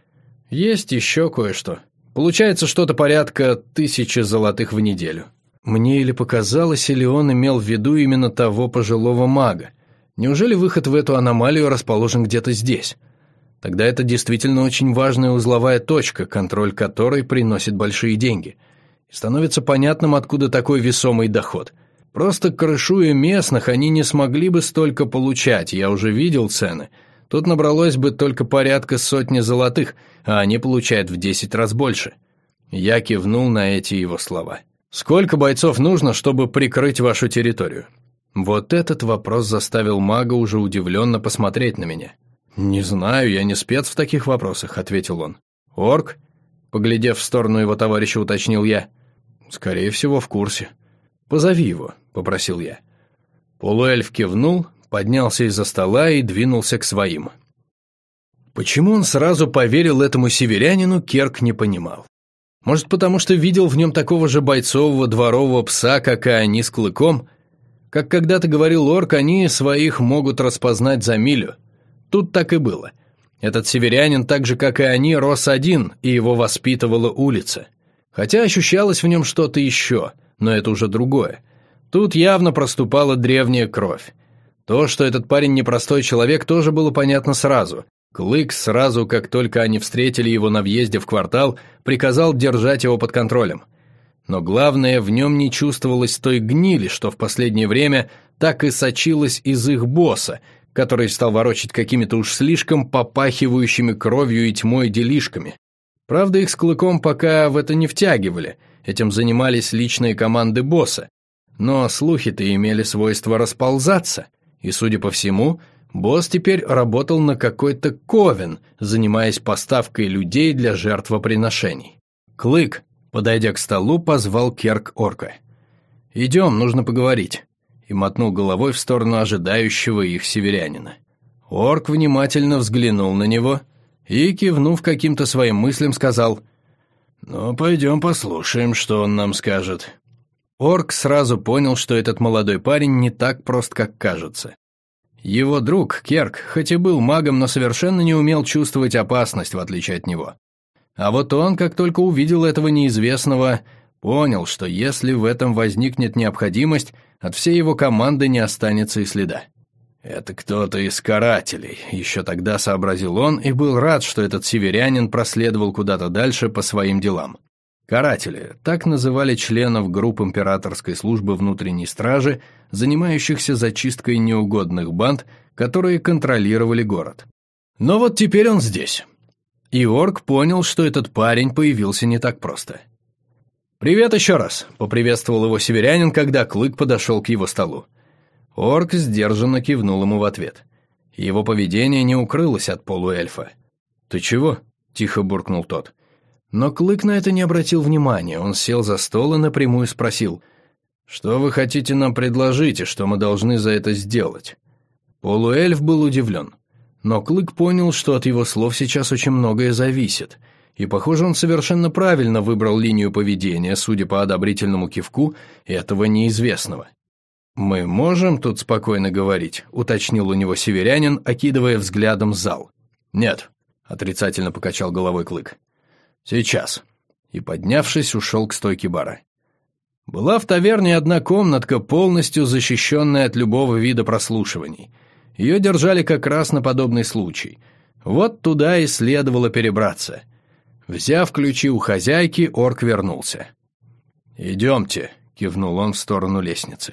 «Есть еще кое-что». Получается что-то порядка тысячи золотых в неделю. Мне или показалось, или он имел в виду именно того пожилого мага. Неужели выход в эту аномалию расположен где-то здесь? Тогда это действительно очень важная узловая точка, контроль которой приносит большие деньги. И становится понятным, откуда такой весомый доход. Просто крышуя местных, они не смогли бы столько получать, я уже видел цены – Тут набралось бы только порядка сотни золотых, а они получают в десять раз больше. Я кивнул на эти его слова. «Сколько бойцов нужно, чтобы прикрыть вашу территорию?» Вот этот вопрос заставил мага уже удивленно посмотреть на меня. «Не знаю, я не спец в таких вопросах», — ответил он. «Орк?» — поглядев в сторону его товарища, уточнил я. «Скорее всего, в курсе». «Позови его», — попросил я. Полуэльф кивнул, поднялся из-за стола и двинулся к своим. Почему он сразу поверил этому северянину, Керк не понимал. Может, потому что видел в нем такого же бойцового дворового пса, как и они с клыком? Как когда-то говорил Орк, они своих могут распознать за милю. Тут так и было. Этот северянин, так же, как и они, рос один, и его воспитывала улица. Хотя ощущалось в нем что-то еще, но это уже другое. Тут явно проступала древняя кровь. То, что этот парень непростой человек, тоже было понятно сразу. Клык сразу, как только они встретили его на въезде в квартал, приказал держать его под контролем. Но главное, в нем не чувствовалось той гнили, что в последнее время так и сочилась из их босса, который стал ворочать какими-то уж слишком попахивающими кровью и тьмой делишками. Правда, их с Клыком пока в это не втягивали, этим занимались личные команды босса, но слухи-то имели свойство расползаться – и, судя по всему, босс теперь работал на какой-то ковен, занимаясь поставкой людей для жертвоприношений. Клык, подойдя к столу, позвал Керк орка. «Идем, нужно поговорить», и мотнул головой в сторону ожидающего их северянина. Орк внимательно взглянул на него и, кивнув каким-то своим мыслям, сказал «Ну, пойдем послушаем, что он нам скажет». Орк сразу понял, что этот молодой парень не так прост, как кажется. Его друг, Керк, хоть и был магом, но совершенно не умел чувствовать опасность, в отличие от него. А вот он, как только увидел этого неизвестного, понял, что если в этом возникнет необходимость, от всей его команды не останется и следа. «Это кто-то из карателей», — еще тогда сообразил он и был рад, что этот северянин проследовал куда-то дальше по своим делам. Каратели – так называли членов групп императорской службы внутренней стражи, занимающихся зачисткой неугодных банд, которые контролировали город. Но вот теперь он здесь. И Орк понял, что этот парень появился не так просто. «Привет еще раз», — поприветствовал его северянин, когда Клык подошел к его столу. Орк сдержанно кивнул ему в ответ. Его поведение не укрылось от полуэльфа. «Ты чего?» — тихо буркнул тот. Но Клык на это не обратил внимания, он сел за стол и напрямую спросил, «Что вы хотите нам предложить и что мы должны за это сделать?» Полуэльф был удивлен. Но Клык понял, что от его слов сейчас очень многое зависит, и, похоже, он совершенно правильно выбрал линию поведения, судя по одобрительному кивку этого неизвестного. «Мы можем тут спокойно говорить», — уточнил у него северянин, окидывая взглядом зал. «Нет», — отрицательно покачал головой Клык. «Сейчас». И, поднявшись, ушел к стойке бара. Была в таверне одна комнатка, полностью защищенная от любого вида прослушиваний. Ее держали как раз на подобный случай. Вот туда и следовало перебраться. Взяв ключи у хозяйки, орк вернулся. «Идемте», — кивнул он в сторону лестницы.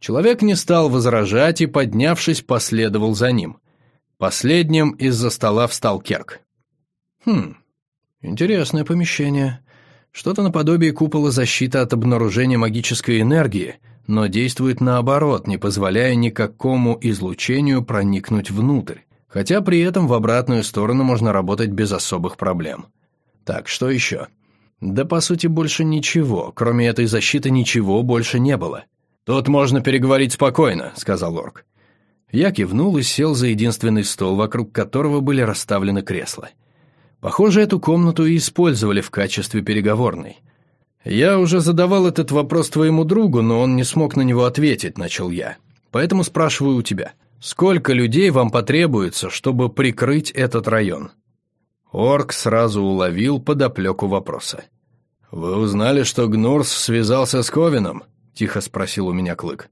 Человек не стал возражать и, поднявшись, последовал за ним. Последним из-за стола встал Керк. «Хм, интересное помещение. Что-то наподобие купола защиты от обнаружения магической энергии, но действует наоборот, не позволяя никакому излучению проникнуть внутрь, хотя при этом в обратную сторону можно работать без особых проблем. Так, что еще?» Да, по сути, больше ничего. Кроме этой защиты ничего больше не было. «Тут можно переговорить спокойно», — сказал Орк. Я кивнул и сел за единственный стол, вокруг которого были расставлены кресла. Похоже, эту комнату и использовали в качестве переговорной. «Я уже задавал этот вопрос твоему другу, но он не смог на него ответить», — начал я. «Поэтому спрашиваю у тебя, сколько людей вам потребуется, чтобы прикрыть этот район?» Орк сразу уловил подоплеку вопроса. «Вы узнали, что Гнурс связался с Ковином?» — тихо спросил у меня Клык.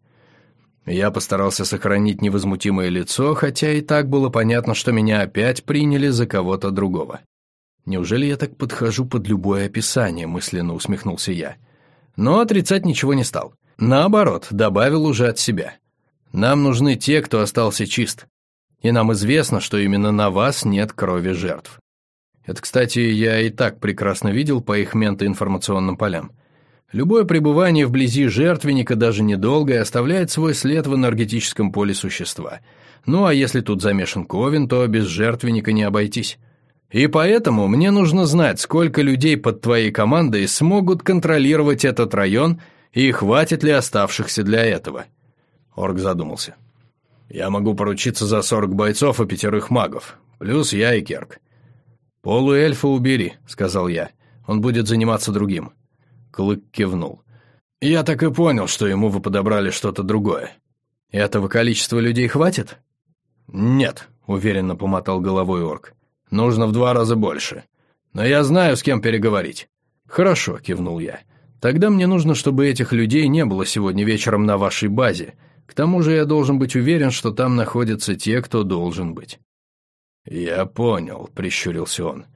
Я постарался сохранить невозмутимое лицо, хотя и так было понятно, что меня опять приняли за кого-то другого. «Неужели я так подхожу под любое описание?» — мысленно усмехнулся я. Но отрицать ничего не стал. Наоборот, добавил уже от себя. «Нам нужны те, кто остался чист. И нам известно, что именно на вас нет крови жертв». Это, кстати, я и так прекрасно видел по их ментоинформационным полям. Любое пребывание вблизи жертвенника, даже недолгое, оставляет свой след в энергетическом поле существа. Ну а если тут замешан Ковен, то без жертвенника не обойтись. И поэтому мне нужно знать, сколько людей под твоей командой смогут контролировать этот район и хватит ли оставшихся для этого. Орг задумался. Я могу поручиться за сорок бойцов и пятерых магов, плюс я и Керк. «Полуэльфа убери», — сказал я. «Он будет заниматься другим». Клык кивнул. «Я так и понял, что ему вы подобрали что-то другое. Этого количества людей хватит?» «Нет», — уверенно помотал головой орк. «Нужно в два раза больше. Но я знаю, с кем переговорить». «Хорошо», — кивнул я. «Тогда мне нужно, чтобы этих людей не было сегодня вечером на вашей базе. К тому же я должен быть уверен, что там находятся те, кто должен быть». «Я понял», — прищурился он.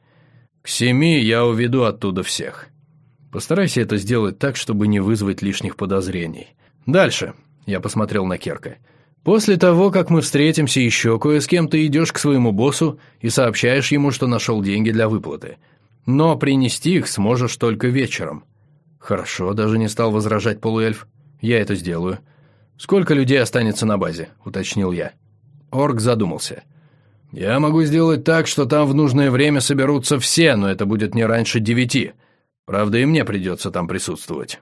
«К семи я уведу оттуда всех. Постарайся это сделать так, чтобы не вызвать лишних подозрений. Дальше, я посмотрел на Керка. После того, как мы встретимся еще кое с кем, ты идешь к своему боссу и сообщаешь ему, что нашел деньги для выплаты. Но принести их сможешь только вечером. Хорошо, даже не стал возражать полуэльф. Я это сделаю. Сколько людей останется на базе, уточнил я. Орк задумался. Я могу сделать так, что там в нужное время соберутся все, но это будет не раньше девяти. Правда, и мне придется там присутствовать».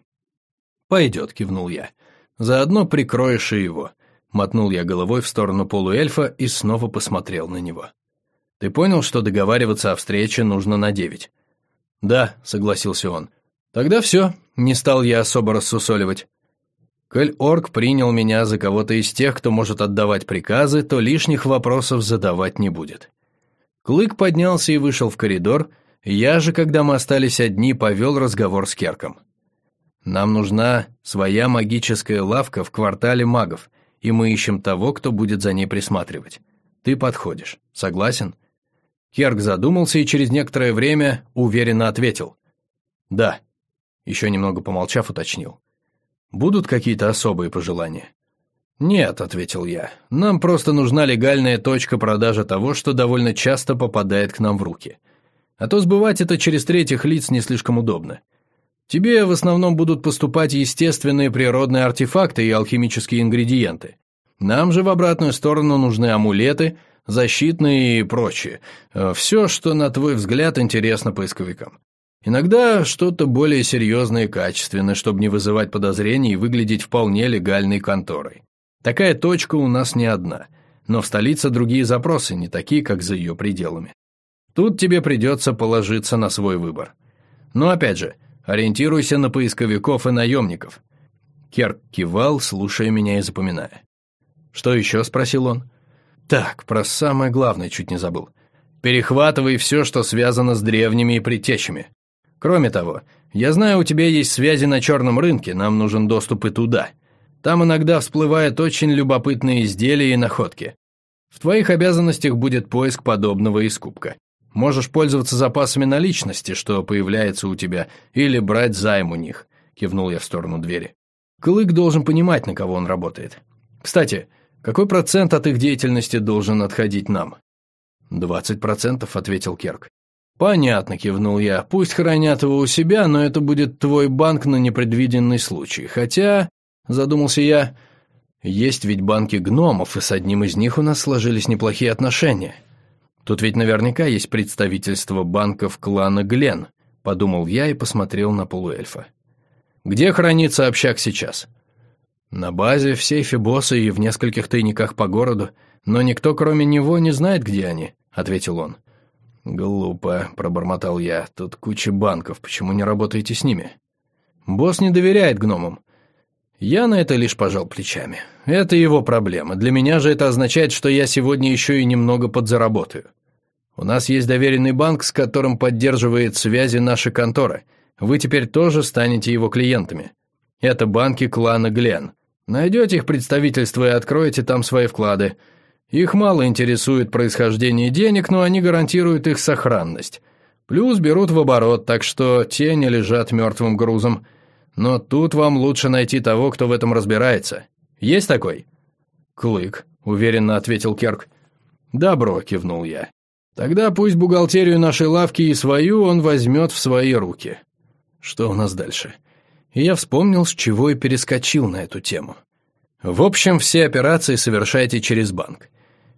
«Пойдет», — кивнул я. «Заодно прикроешь и его». Мотнул я головой в сторону полуэльфа и снова посмотрел на него. «Ты понял, что договариваться о встрече нужно на девять?» «Да», — согласился он. «Тогда все», — не стал я особо рассусоливать. Коль Орк принял меня за кого-то из тех, кто может отдавать приказы, то лишних вопросов задавать не будет. Клык поднялся и вышел в коридор, я же, когда мы остались одни, повел разговор с Керком. Нам нужна своя магическая лавка в квартале магов, и мы ищем того, кто будет за ней присматривать. Ты подходишь. Согласен?» Керк задумался и через некоторое время уверенно ответил. «Да». Еще немного помолчав, уточнил. «Будут какие-то особые пожелания?» «Нет», — ответил я. «Нам просто нужна легальная точка продажи того, что довольно часто попадает к нам в руки. А то сбывать это через третьих лиц не слишком удобно. Тебе в основном будут поступать естественные природные артефакты и алхимические ингредиенты. Нам же в обратную сторону нужны амулеты, защитные и прочее. Э, Все, что, на твой взгляд, интересно поисковикам. Иногда что-то более серьезное и качественное, чтобы не вызывать подозрений и выглядеть вполне легальной конторой. Такая точка у нас не одна. но в столице другие запросы, не такие, как за ее пределами. Тут тебе придется положиться на свой выбор. Но опять же, ориентируйся на поисковиков и наемников. Керк кивал, слушая меня и запоминая. «Что еще?» – спросил он. «Так, про самое главное чуть не забыл. Перехватывай все, что связано с древними и предтечами. Кроме того, я знаю, у тебя есть связи на черном рынке, нам нужен доступ и туда. Там иногда всплывают очень любопытные изделия и находки. В твоих обязанностях будет поиск подобного и скупка. Можешь пользоваться запасами наличности, что появляется у тебя, или брать займ у них», — кивнул я в сторону двери. Клык должен понимать, на кого он работает. Кстати, какой процент от их деятельности должен отходить нам? «Двадцать процентов», — ответил Керк. «Понятно», — кивнул я. «Пусть хранят его у себя, но это будет твой банк на непредвиденный случай. Хотя...» — задумался я. «Есть ведь банки гномов, и с одним из них у нас сложились неплохие отношения. Тут ведь наверняка есть представительство банков клана Глен», — подумал я и посмотрел на полуэльфа. «Где хранится общак сейчас?» На базе, в сейфе босса и в нескольких тайниках по городу, но никто, кроме него, не знает, где они», — ответил он. «Глупо», — пробормотал я. «Тут куча банков, почему не работаете с ними?» «Босс не доверяет гномам». Я на это лишь пожал плечами. Это его проблема. Для меня же это означает, что я сегодня еще и немного подзаработаю. У нас есть доверенный банк, с которым поддерживает связи наша контора. Вы теперь тоже станете его клиентами. Это банки клана Глен. Найдете их представительство и откроете там свои вклады. Их мало интересует происхождение денег, но они гарантируют их сохранность. Плюс берут в оборот, так что те не лежат мертвым грузом. Но тут вам лучше найти того, кто в этом разбирается. Есть такой?» «Клык», — уверенно ответил Керк. «Добро», — кивнул я. «Тогда пусть бухгалтерию нашей лавки и свою он возьмет в свои руки». Что у нас дальше? и я вспомнил, с чего и перескочил на эту тему. В общем, все операции совершайте через банк.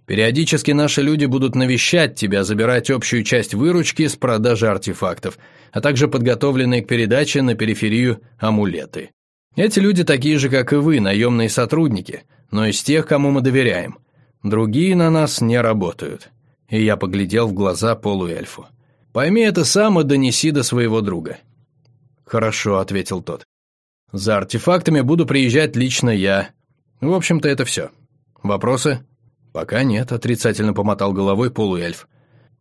Периодически наши люди будут навещать тебя, забирать общую часть выручки с продажи артефактов, а также подготовленные к передаче на периферию амулеты. Эти люди такие же, как и вы, наемные сотрудники, но из тех, кому мы доверяем. Другие на нас не работают. И я поглядел в глаза полуэльфу. Пойми это сам и донеси до своего друга. «Хорошо», — ответил тот. «За артефактами буду приезжать лично я. В общем-то, это все. Вопросы?» «Пока нет», — отрицательно помотал головой полуэльф.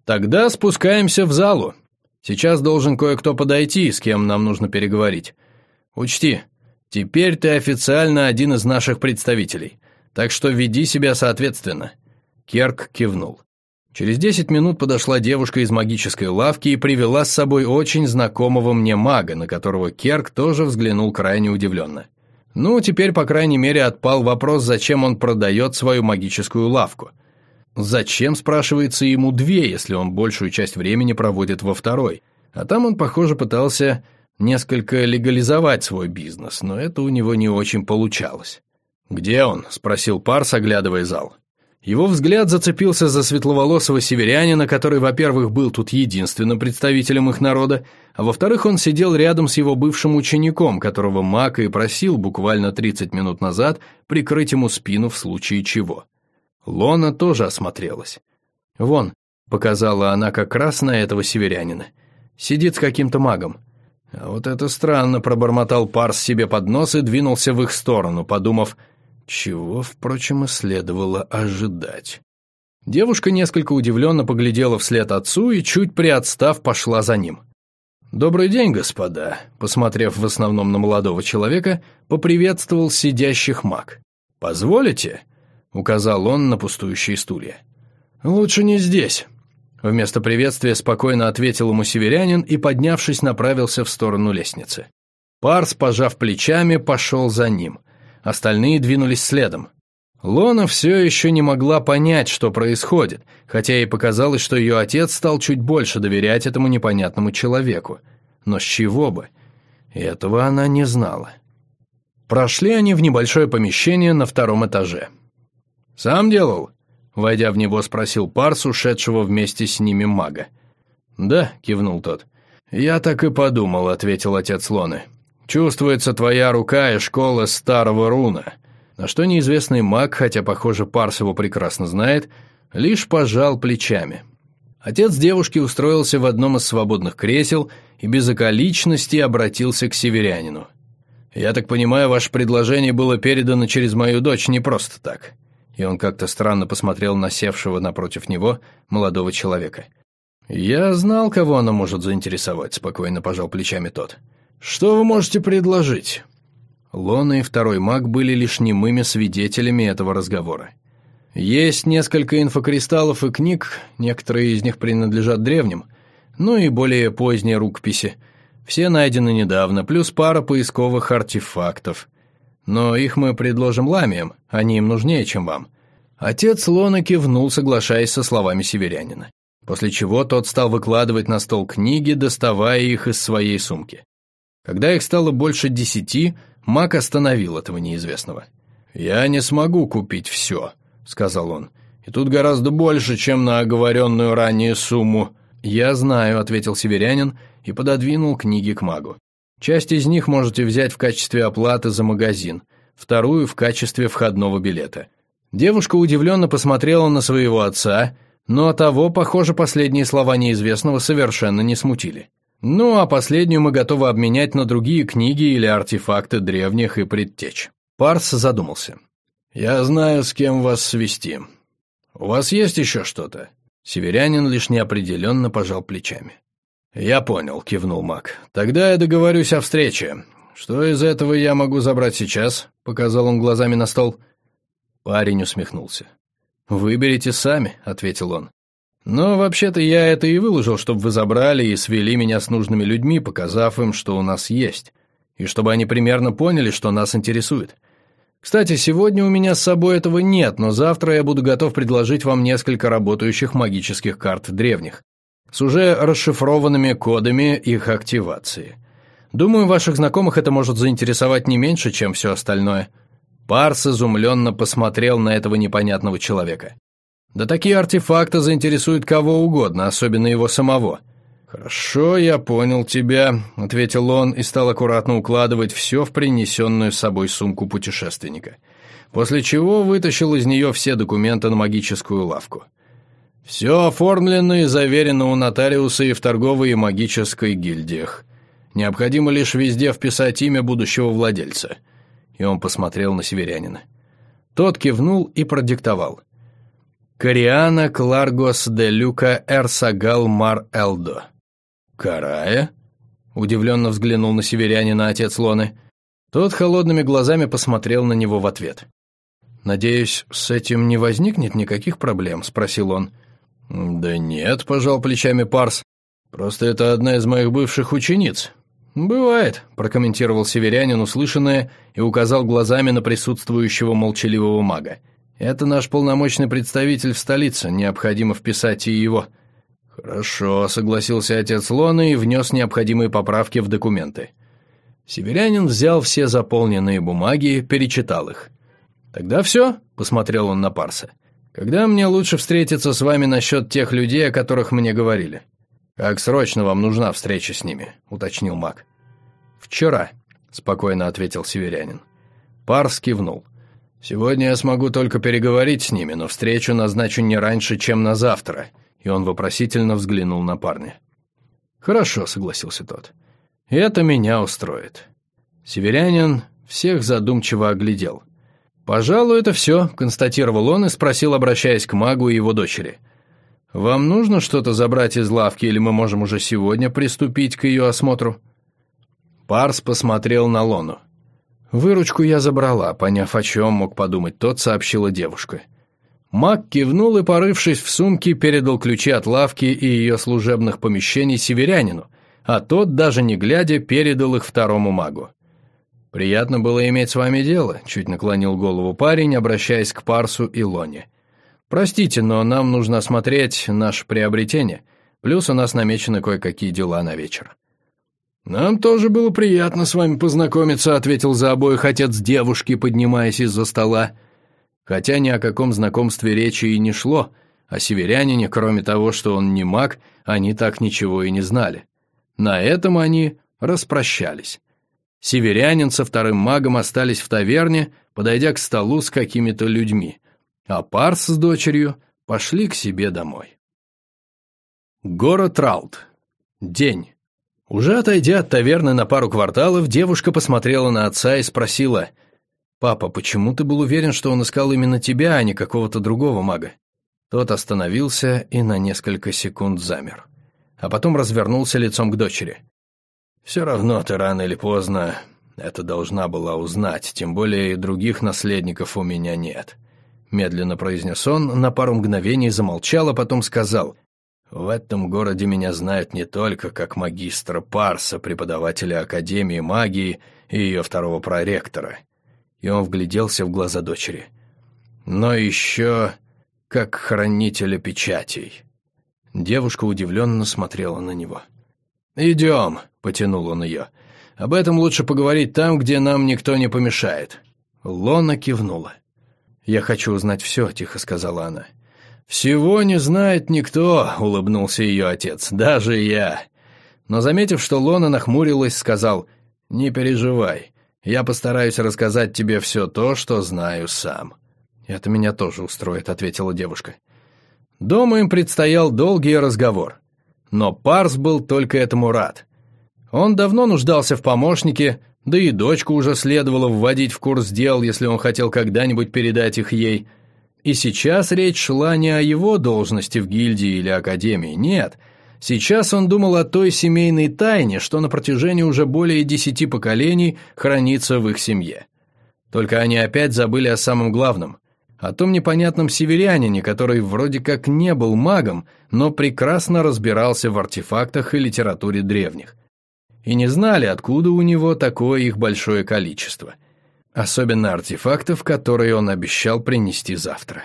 «Тогда спускаемся в залу. Сейчас должен кое-кто подойти, с кем нам нужно переговорить. Учти, теперь ты официально один из наших представителей, так что веди себя соответственно». Керк кивнул. Через десять минут подошла девушка из магической лавки и привела с собой очень знакомого мне мага, на которого Керк тоже взглянул крайне удивленно. Ну, теперь, по крайней мере, отпал вопрос, зачем он продает свою магическую лавку. Зачем, спрашивается, ему две, если он большую часть времени проводит во второй? А там он, похоже, пытался несколько легализовать свой бизнес, но это у него не очень получалось. «Где он?» – спросил Парс, оглядывая зал. Его взгляд зацепился за светловолосого северянина, который, во-первых, был тут единственным представителем их народа, а во-вторых, он сидел рядом с его бывшим учеником, которого Мака и просил буквально 30 минут назад прикрыть ему спину в случае чего. Лона тоже осмотрелась. «Вон», — показала она как раз на этого северянина, — «сидит с каким-то магом». А вот это странно, пробормотал Парс себе под нос и двинулся в их сторону, подумав — чего, впрочем, и следовало ожидать. Девушка несколько удивленно поглядела вслед отцу и, чуть приотстав, пошла за ним. «Добрый день, господа», — посмотрев в основном на молодого человека, поприветствовал сидящих маг. «Позволите?» — указал он на пустующие стулья. «Лучше не здесь», — вместо приветствия спокойно ответил ему северянин и, поднявшись, направился в сторону лестницы. Парс, пожав плечами, пошел за ним — остальные двинулись следом. Лона все еще не могла понять, что происходит, хотя ей показалось, что ее отец стал чуть больше доверять этому непонятному человеку. Но с чего бы? Этого она не знала. Прошли они в небольшое помещение на втором этаже. «Сам делал?» Войдя в него, спросил Парс, ушедшего вместе с ними мага. «Да», — кивнул тот. «Я так и подумал», — ответил отец Лоны. Чувствуется твоя рука и школа старого руна. На что неизвестный маг, хотя, похоже, Парс его прекрасно знает, лишь пожал плечами. Отец девушки устроился в одном из свободных кресел и без околичности обратился к северянину. «Я так понимаю, ваше предложение было передано через мою дочь не просто так». И он как-то странно посмотрел на севшего напротив него молодого человека. «Я знал, кого она может заинтересовать», — спокойно пожал плечами тот. «Что вы можете предложить?» Лона и второй маг были лишь немыми свидетелями этого разговора. Есть несколько инфокристаллов и книг, некоторые из них принадлежат древним, ну и более поздние рукописи. Все найдены недавно, плюс пара поисковых артефактов. Но их мы предложим ламиям, они им нужнее, чем вам. Отец Лона кивнул, соглашаясь со словами северянина. После чего тот стал выкладывать на стол книги, доставая их из своей сумки. Когда их стало больше десяти, Мак остановил этого неизвестного. «Я не смогу купить все», — сказал он. «И тут гораздо больше, чем на оговоренную ранее сумму». «Я знаю», — ответил северянин и пододвинул книги к магу. «Часть из них можете взять в качестве оплаты за магазин, вторую — в качестве входного билета». Девушка удивленно посмотрела на своего отца, но того, похоже, последние слова неизвестного совершенно не смутили. Ну, а последнюю мы готовы обменять на другие книги или артефакты древних и предтеч. Парс задумался. «Я знаю, с кем вас свести. У вас есть еще что-то?» Северянин лишь неопределенно пожал плечами. «Я понял», — кивнул маг. «Тогда я договорюсь о встрече. Что из этого я могу забрать сейчас?» — показал он глазами на стол. Парень усмехнулся. «Выберите сами», — ответил он. Но вообще-то я это и выложил, чтобы вы забрали и свели меня с нужными людьми, показав им, что у нас есть. И чтобы они примерно поняли, что нас интересует. Кстати, сегодня у меня с собой этого нет, но завтра я буду готов предложить вам несколько работающих магических карт древних. С уже расшифрованными кодами их активации. Думаю, ваших знакомых это может заинтересовать не меньше, чем все остальное. Парс изумленно посмотрел на этого непонятного человека. Да такие артефакты заинтересуют кого угодно, особенно его самого. «Хорошо, я понял тебя», — ответил он и стал аккуратно укладывать все в принесенную с собой сумку путешественника. После чего вытащил из нее все документы на магическую лавку. «Все оформлено и заверено у нотариуса и в торговой и магической гильдиях. Необходимо лишь везде вписать имя будущего владельца». И он посмотрел на северянина. Тот кивнул и продиктовал — Кориана Кларгос де Люка Эрсагал Мар Элдо. «Карая?» — удивленно взглянул на северянина отец Лоны. Тот холодными глазами посмотрел на него в ответ. «Надеюсь, с этим не возникнет никаких проблем?» — спросил он. «Да нет», — пожал плечами Парс. «Просто это одна из моих бывших учениц». «Бывает», — прокомментировал северянин услышанное и указал глазами на присутствующего молчаливого мага. Это наш полномочный представитель в столице, необходимо вписать и его». «Хорошо», — согласился отец Лоны и внес необходимые поправки в документы. Северянин взял все заполненные бумаги, перечитал их. «Тогда все?» — посмотрел он на Парса. «Когда мне лучше встретиться с вами насчет тех людей, о которых мне говорили?» «Как срочно вам нужна встреча с ними?» — уточнил маг. «Вчера», — спокойно ответил северянин. Парс кивнул. «Сегодня я смогу только переговорить с ними, но встречу назначу не раньше, чем на завтра», и он вопросительно взглянул на парня. «Хорошо», — согласился тот. «Это меня устроит». Северянин всех задумчиво оглядел. «Пожалуй, это все», — констатировал он и спросил, обращаясь к магу и его дочери. «Вам нужно что-то забрать из лавки, или мы можем уже сегодня приступить к ее осмотру?» Парс посмотрел на Лону. Выручку я забрала, поняв, о чем мог подумать тот, сообщила девушка. Мак кивнул и, порывшись в сумке, передал ключи от лавки и ее служебных помещений северянину, а тот, даже не глядя, передал их второму магу. «Приятно было иметь с вами дело», — чуть наклонил голову парень, обращаясь к Парсу и Лоне. «Простите, но нам нужно осмотреть наше приобретение, плюс у нас намечены кое-какие дела на вечер». «Нам тоже было приятно с вами познакомиться», — ответил за обоих отец девушки, поднимаясь из-за стола. Хотя ни о каком знакомстве речи и не шло, о северянине, кроме того, что он не маг, они так ничего и не знали. На этом они распрощались. Северянин со вторым магом остались в таверне, подойдя к столу с какими-то людьми, а Парс с дочерью пошли к себе домой. Город Раут. День. Уже отойдя от таверны на пару кварталов, девушка посмотрела на отца и спросила, «Папа, почему ты был уверен, что он искал именно тебя, а не какого-то другого мага?» Тот остановился и на несколько секунд замер, а потом развернулся лицом к дочери. Все равно ты рано или поздно это должна была узнать, тем более и других наследников у меня нет. Медленно произнес он, на пару мгновений замолчал, а потом сказал, «В этом городе меня знают не только как магистра Парса, преподавателя Академии магии и ее второго проректора». И он вгляделся в глаза дочери. «Но еще как хранителя печатей». Девушка удивленно смотрела на него. «Идем», — потянул он ее. «Об этом лучше поговорить там, где нам никто не помешает». Лона кивнула. «Я хочу узнать все», — тихо сказала она. «Всего не знает никто», — улыбнулся ее отец, — «даже я». Но, заметив, что Лона нахмурилась, сказал, «Не переживай, я постараюсь рассказать тебе все то, что знаю сам». «Это меня тоже устроит», — ответила девушка. Дома им предстоял долгий разговор. Но Парс был только этому рад. Он давно нуждался в помощнике, да и дочку уже следовало вводить в курс дел, если он хотел когда-нибудь передать их ей. И сейчас речь шла не о его должности в гильдии или академии, нет. Сейчас он думал о той семейной тайне, что на протяжении уже более десяти поколений хранится в их семье. Только они опять забыли о самом главном о том непонятном северянине, который вроде как не был магом, но прекрасно разбирался в артефактах и литературе древних. И не знали, откуда у него такое их большое количество. Особенно артефактов, которые он обещал принести завтра.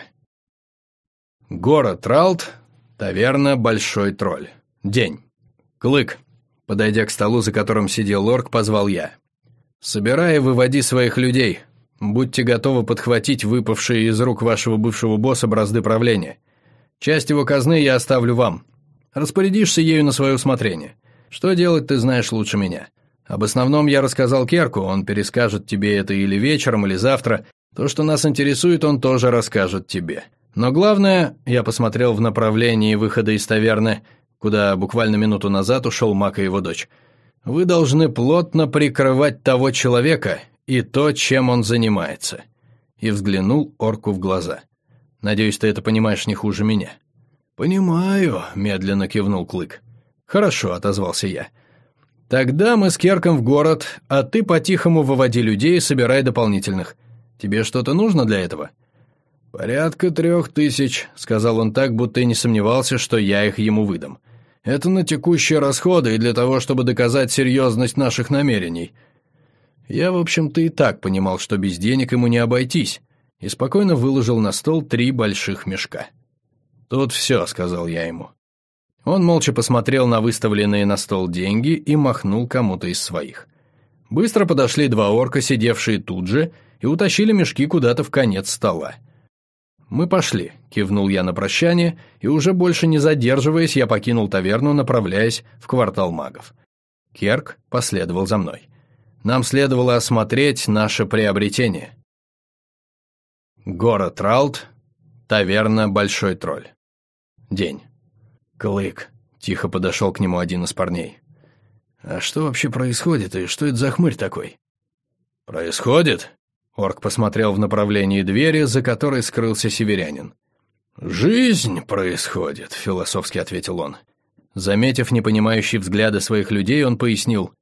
Город Ралт, таверна Большой Тролль. День. Клык. Подойдя к столу, за которым сидел орк, позвал я. «Собирай и выводи своих людей. Будьте готовы подхватить выпавшие из рук вашего бывшего босса бразды правления. Часть его казны я оставлю вам. Распорядишься ею на свое усмотрение. Что делать, ты знаешь лучше меня. Об основном я рассказал Керку, он перескажет тебе это или вечером, или завтра. То, что нас интересует, он тоже расскажет тебе. Но главное, я посмотрел в направлении выхода из таверны, куда буквально минуту назад ушел Мак и его дочь. Вы должны плотно прикрывать того человека и то, чем он занимается. И взглянул орку в глаза. Надеюсь, ты это понимаешь не хуже меня. Понимаю, медленно кивнул Клык. Хорошо, отозвался я. Тогда мы с Керком в город, а ты по-тихому выводи людей и собирай дополнительных. Тебе что-то нужно для этого? «Порядка трех тысяч», — сказал он так, будто и не сомневался, что я их ему выдам. «Это на текущие расходы и для того, чтобы доказать серьезность наших намерений. Я, в общем-то, и так понимал, что без денег ему не обойтись, и спокойно выложил на стол три больших мешка. «Тут все», — сказал я ему. Он молча посмотрел на выставленные на стол деньги и махнул кому-то из своих. Быстро подошли два орка, сидевшие тут же, и утащили мешки куда-то в конец стола. «Мы пошли», — кивнул я на прощание, и уже больше не задерживаясь, я покинул таверну, направляясь в квартал магов. Керк последовал за мной. Нам следовало осмотреть наше приобретение. Город Ралт, таверна Большой Тролль. День. Клык. Тихо подошел к нему один из парней. «А что вообще происходит, и что это за хмырь такой?» «Происходит?» Орк посмотрел в направлении двери, за которой скрылся северянин. «Жизнь происходит», — философски ответил он. Заметив непонимающие взгляды своих людей, он пояснил.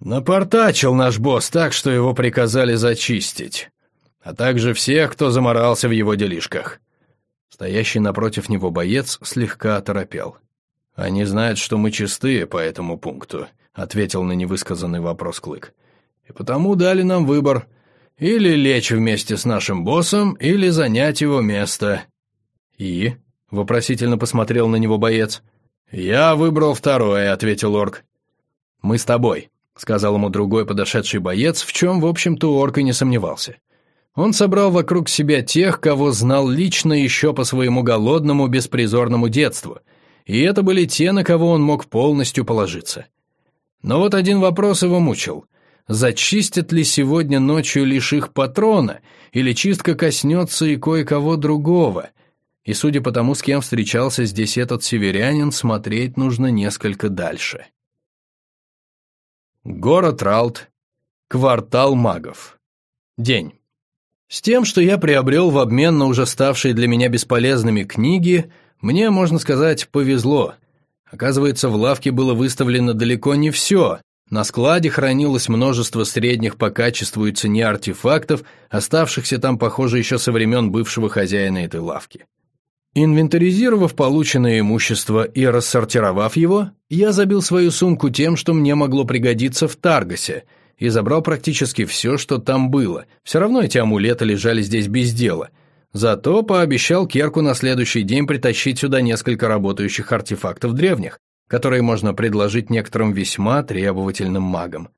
Напортачил наш босс так, что его приказали зачистить, а также всех, кто заморался в его делишках. Стоящий напротив него боец слегка оторопел. «Они знают, что мы чистые по этому пункту», — ответил на невысказанный вопрос Клык. «И потому дали нам выбор — или лечь вместе с нашим боссом, или занять его место». «И?» — вопросительно посмотрел на него боец. «Я выбрал второе», — ответил орк. «Мы с тобой», сказал ему другой подошедший боец, в чем, в общем-то, орк и не сомневался. Он собрал вокруг себя тех, кого знал лично еще по своему голодному, беспризорному детству, и это были те, на кого он мог полностью положиться. Но вот один вопрос его мучил. зачистят ли сегодня ночью лишь их патрона, или чистка коснется и кое-кого другого. И судя по тому, с кем встречался здесь этот северянин, смотреть нужно несколько дальше. Город Ралт, квартал магов. День. С тем, что я приобрел в обмен на уже ставшие для меня бесполезными книги, мне, можно сказать, повезло. Оказывается, в лавке было выставлено далеко не все. На складе хранилось множество средних по качеству и цене артефактов, оставшихся там, похоже, еще со времен бывшего хозяина этой лавки. Инвентаризировав полученное имущество и рассортировав его, я забил свою сумку тем, что мне могло пригодиться в Таргасе – и забрал практически все, что там было. Все равно эти амулеты лежали здесь без дела. Зато пообещал Керку на следующий день притащить сюда несколько работающих артефактов древних, которые можно предложить некоторым весьма требовательным магам.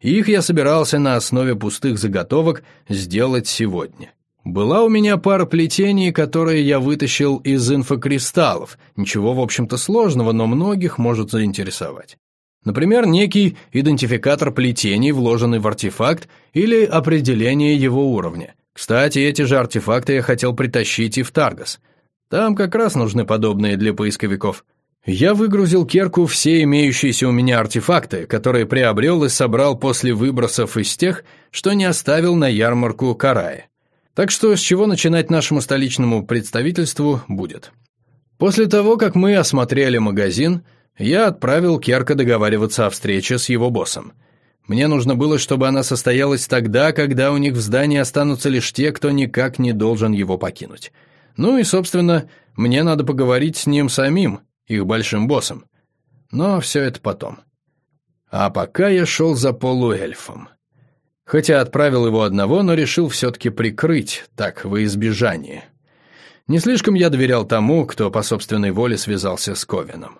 Их я собирался на основе пустых заготовок сделать сегодня. Была у меня пара плетений, которые я вытащил из инфокристаллов. Ничего, в общем-то, сложного, но многих может заинтересовать. Например, некий идентификатор плетений, вложенный в артефакт, или определение его уровня. Кстати, эти же артефакты я хотел притащить и в Таргас. Там как раз нужны подобные для поисковиков. Я выгрузил Керку все имеющиеся у меня артефакты, которые приобрел и собрал после выбросов из тех, что не оставил на ярмарку Карая. Так что с чего начинать нашему столичному представительству будет. После того, как мы осмотрели магазин – я отправил Керка договариваться о встрече с его боссом. Мне нужно было, чтобы она состоялась тогда, когда у них в здании останутся лишь те, кто никак не должен его покинуть. Ну и, собственно, мне надо поговорить с ним самим, их большим боссом. Но все это потом. А пока я шел за полуэльфом. Хотя отправил его одного, но решил все-таки прикрыть, так, во избежание. Не слишком я доверял тому, кто по собственной воле связался с Ковином.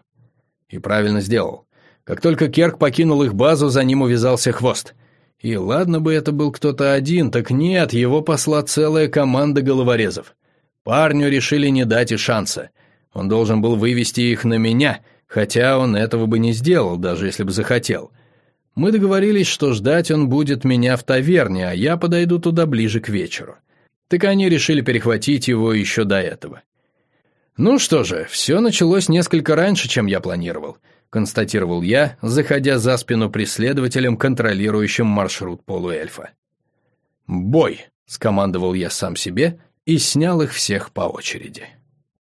И правильно сделал. Как только Керк покинул их базу, за ним увязался хвост. И ладно бы это был кто-то один, так нет, его посла целая команда головорезов. Парню решили не дать и шанса. Он должен был вывести их на меня, хотя он этого бы не сделал, даже если бы захотел. Мы договорились, что ждать он будет меня в таверне, а я подойду туда ближе к вечеру. Так они решили перехватить его еще до этого. «Ну что же, все началось несколько раньше, чем я планировал», констатировал я, заходя за спину преследователям, контролирующим маршрут полуэльфа. «Бой!» – скомандовал я сам себе и снял их всех по очереди.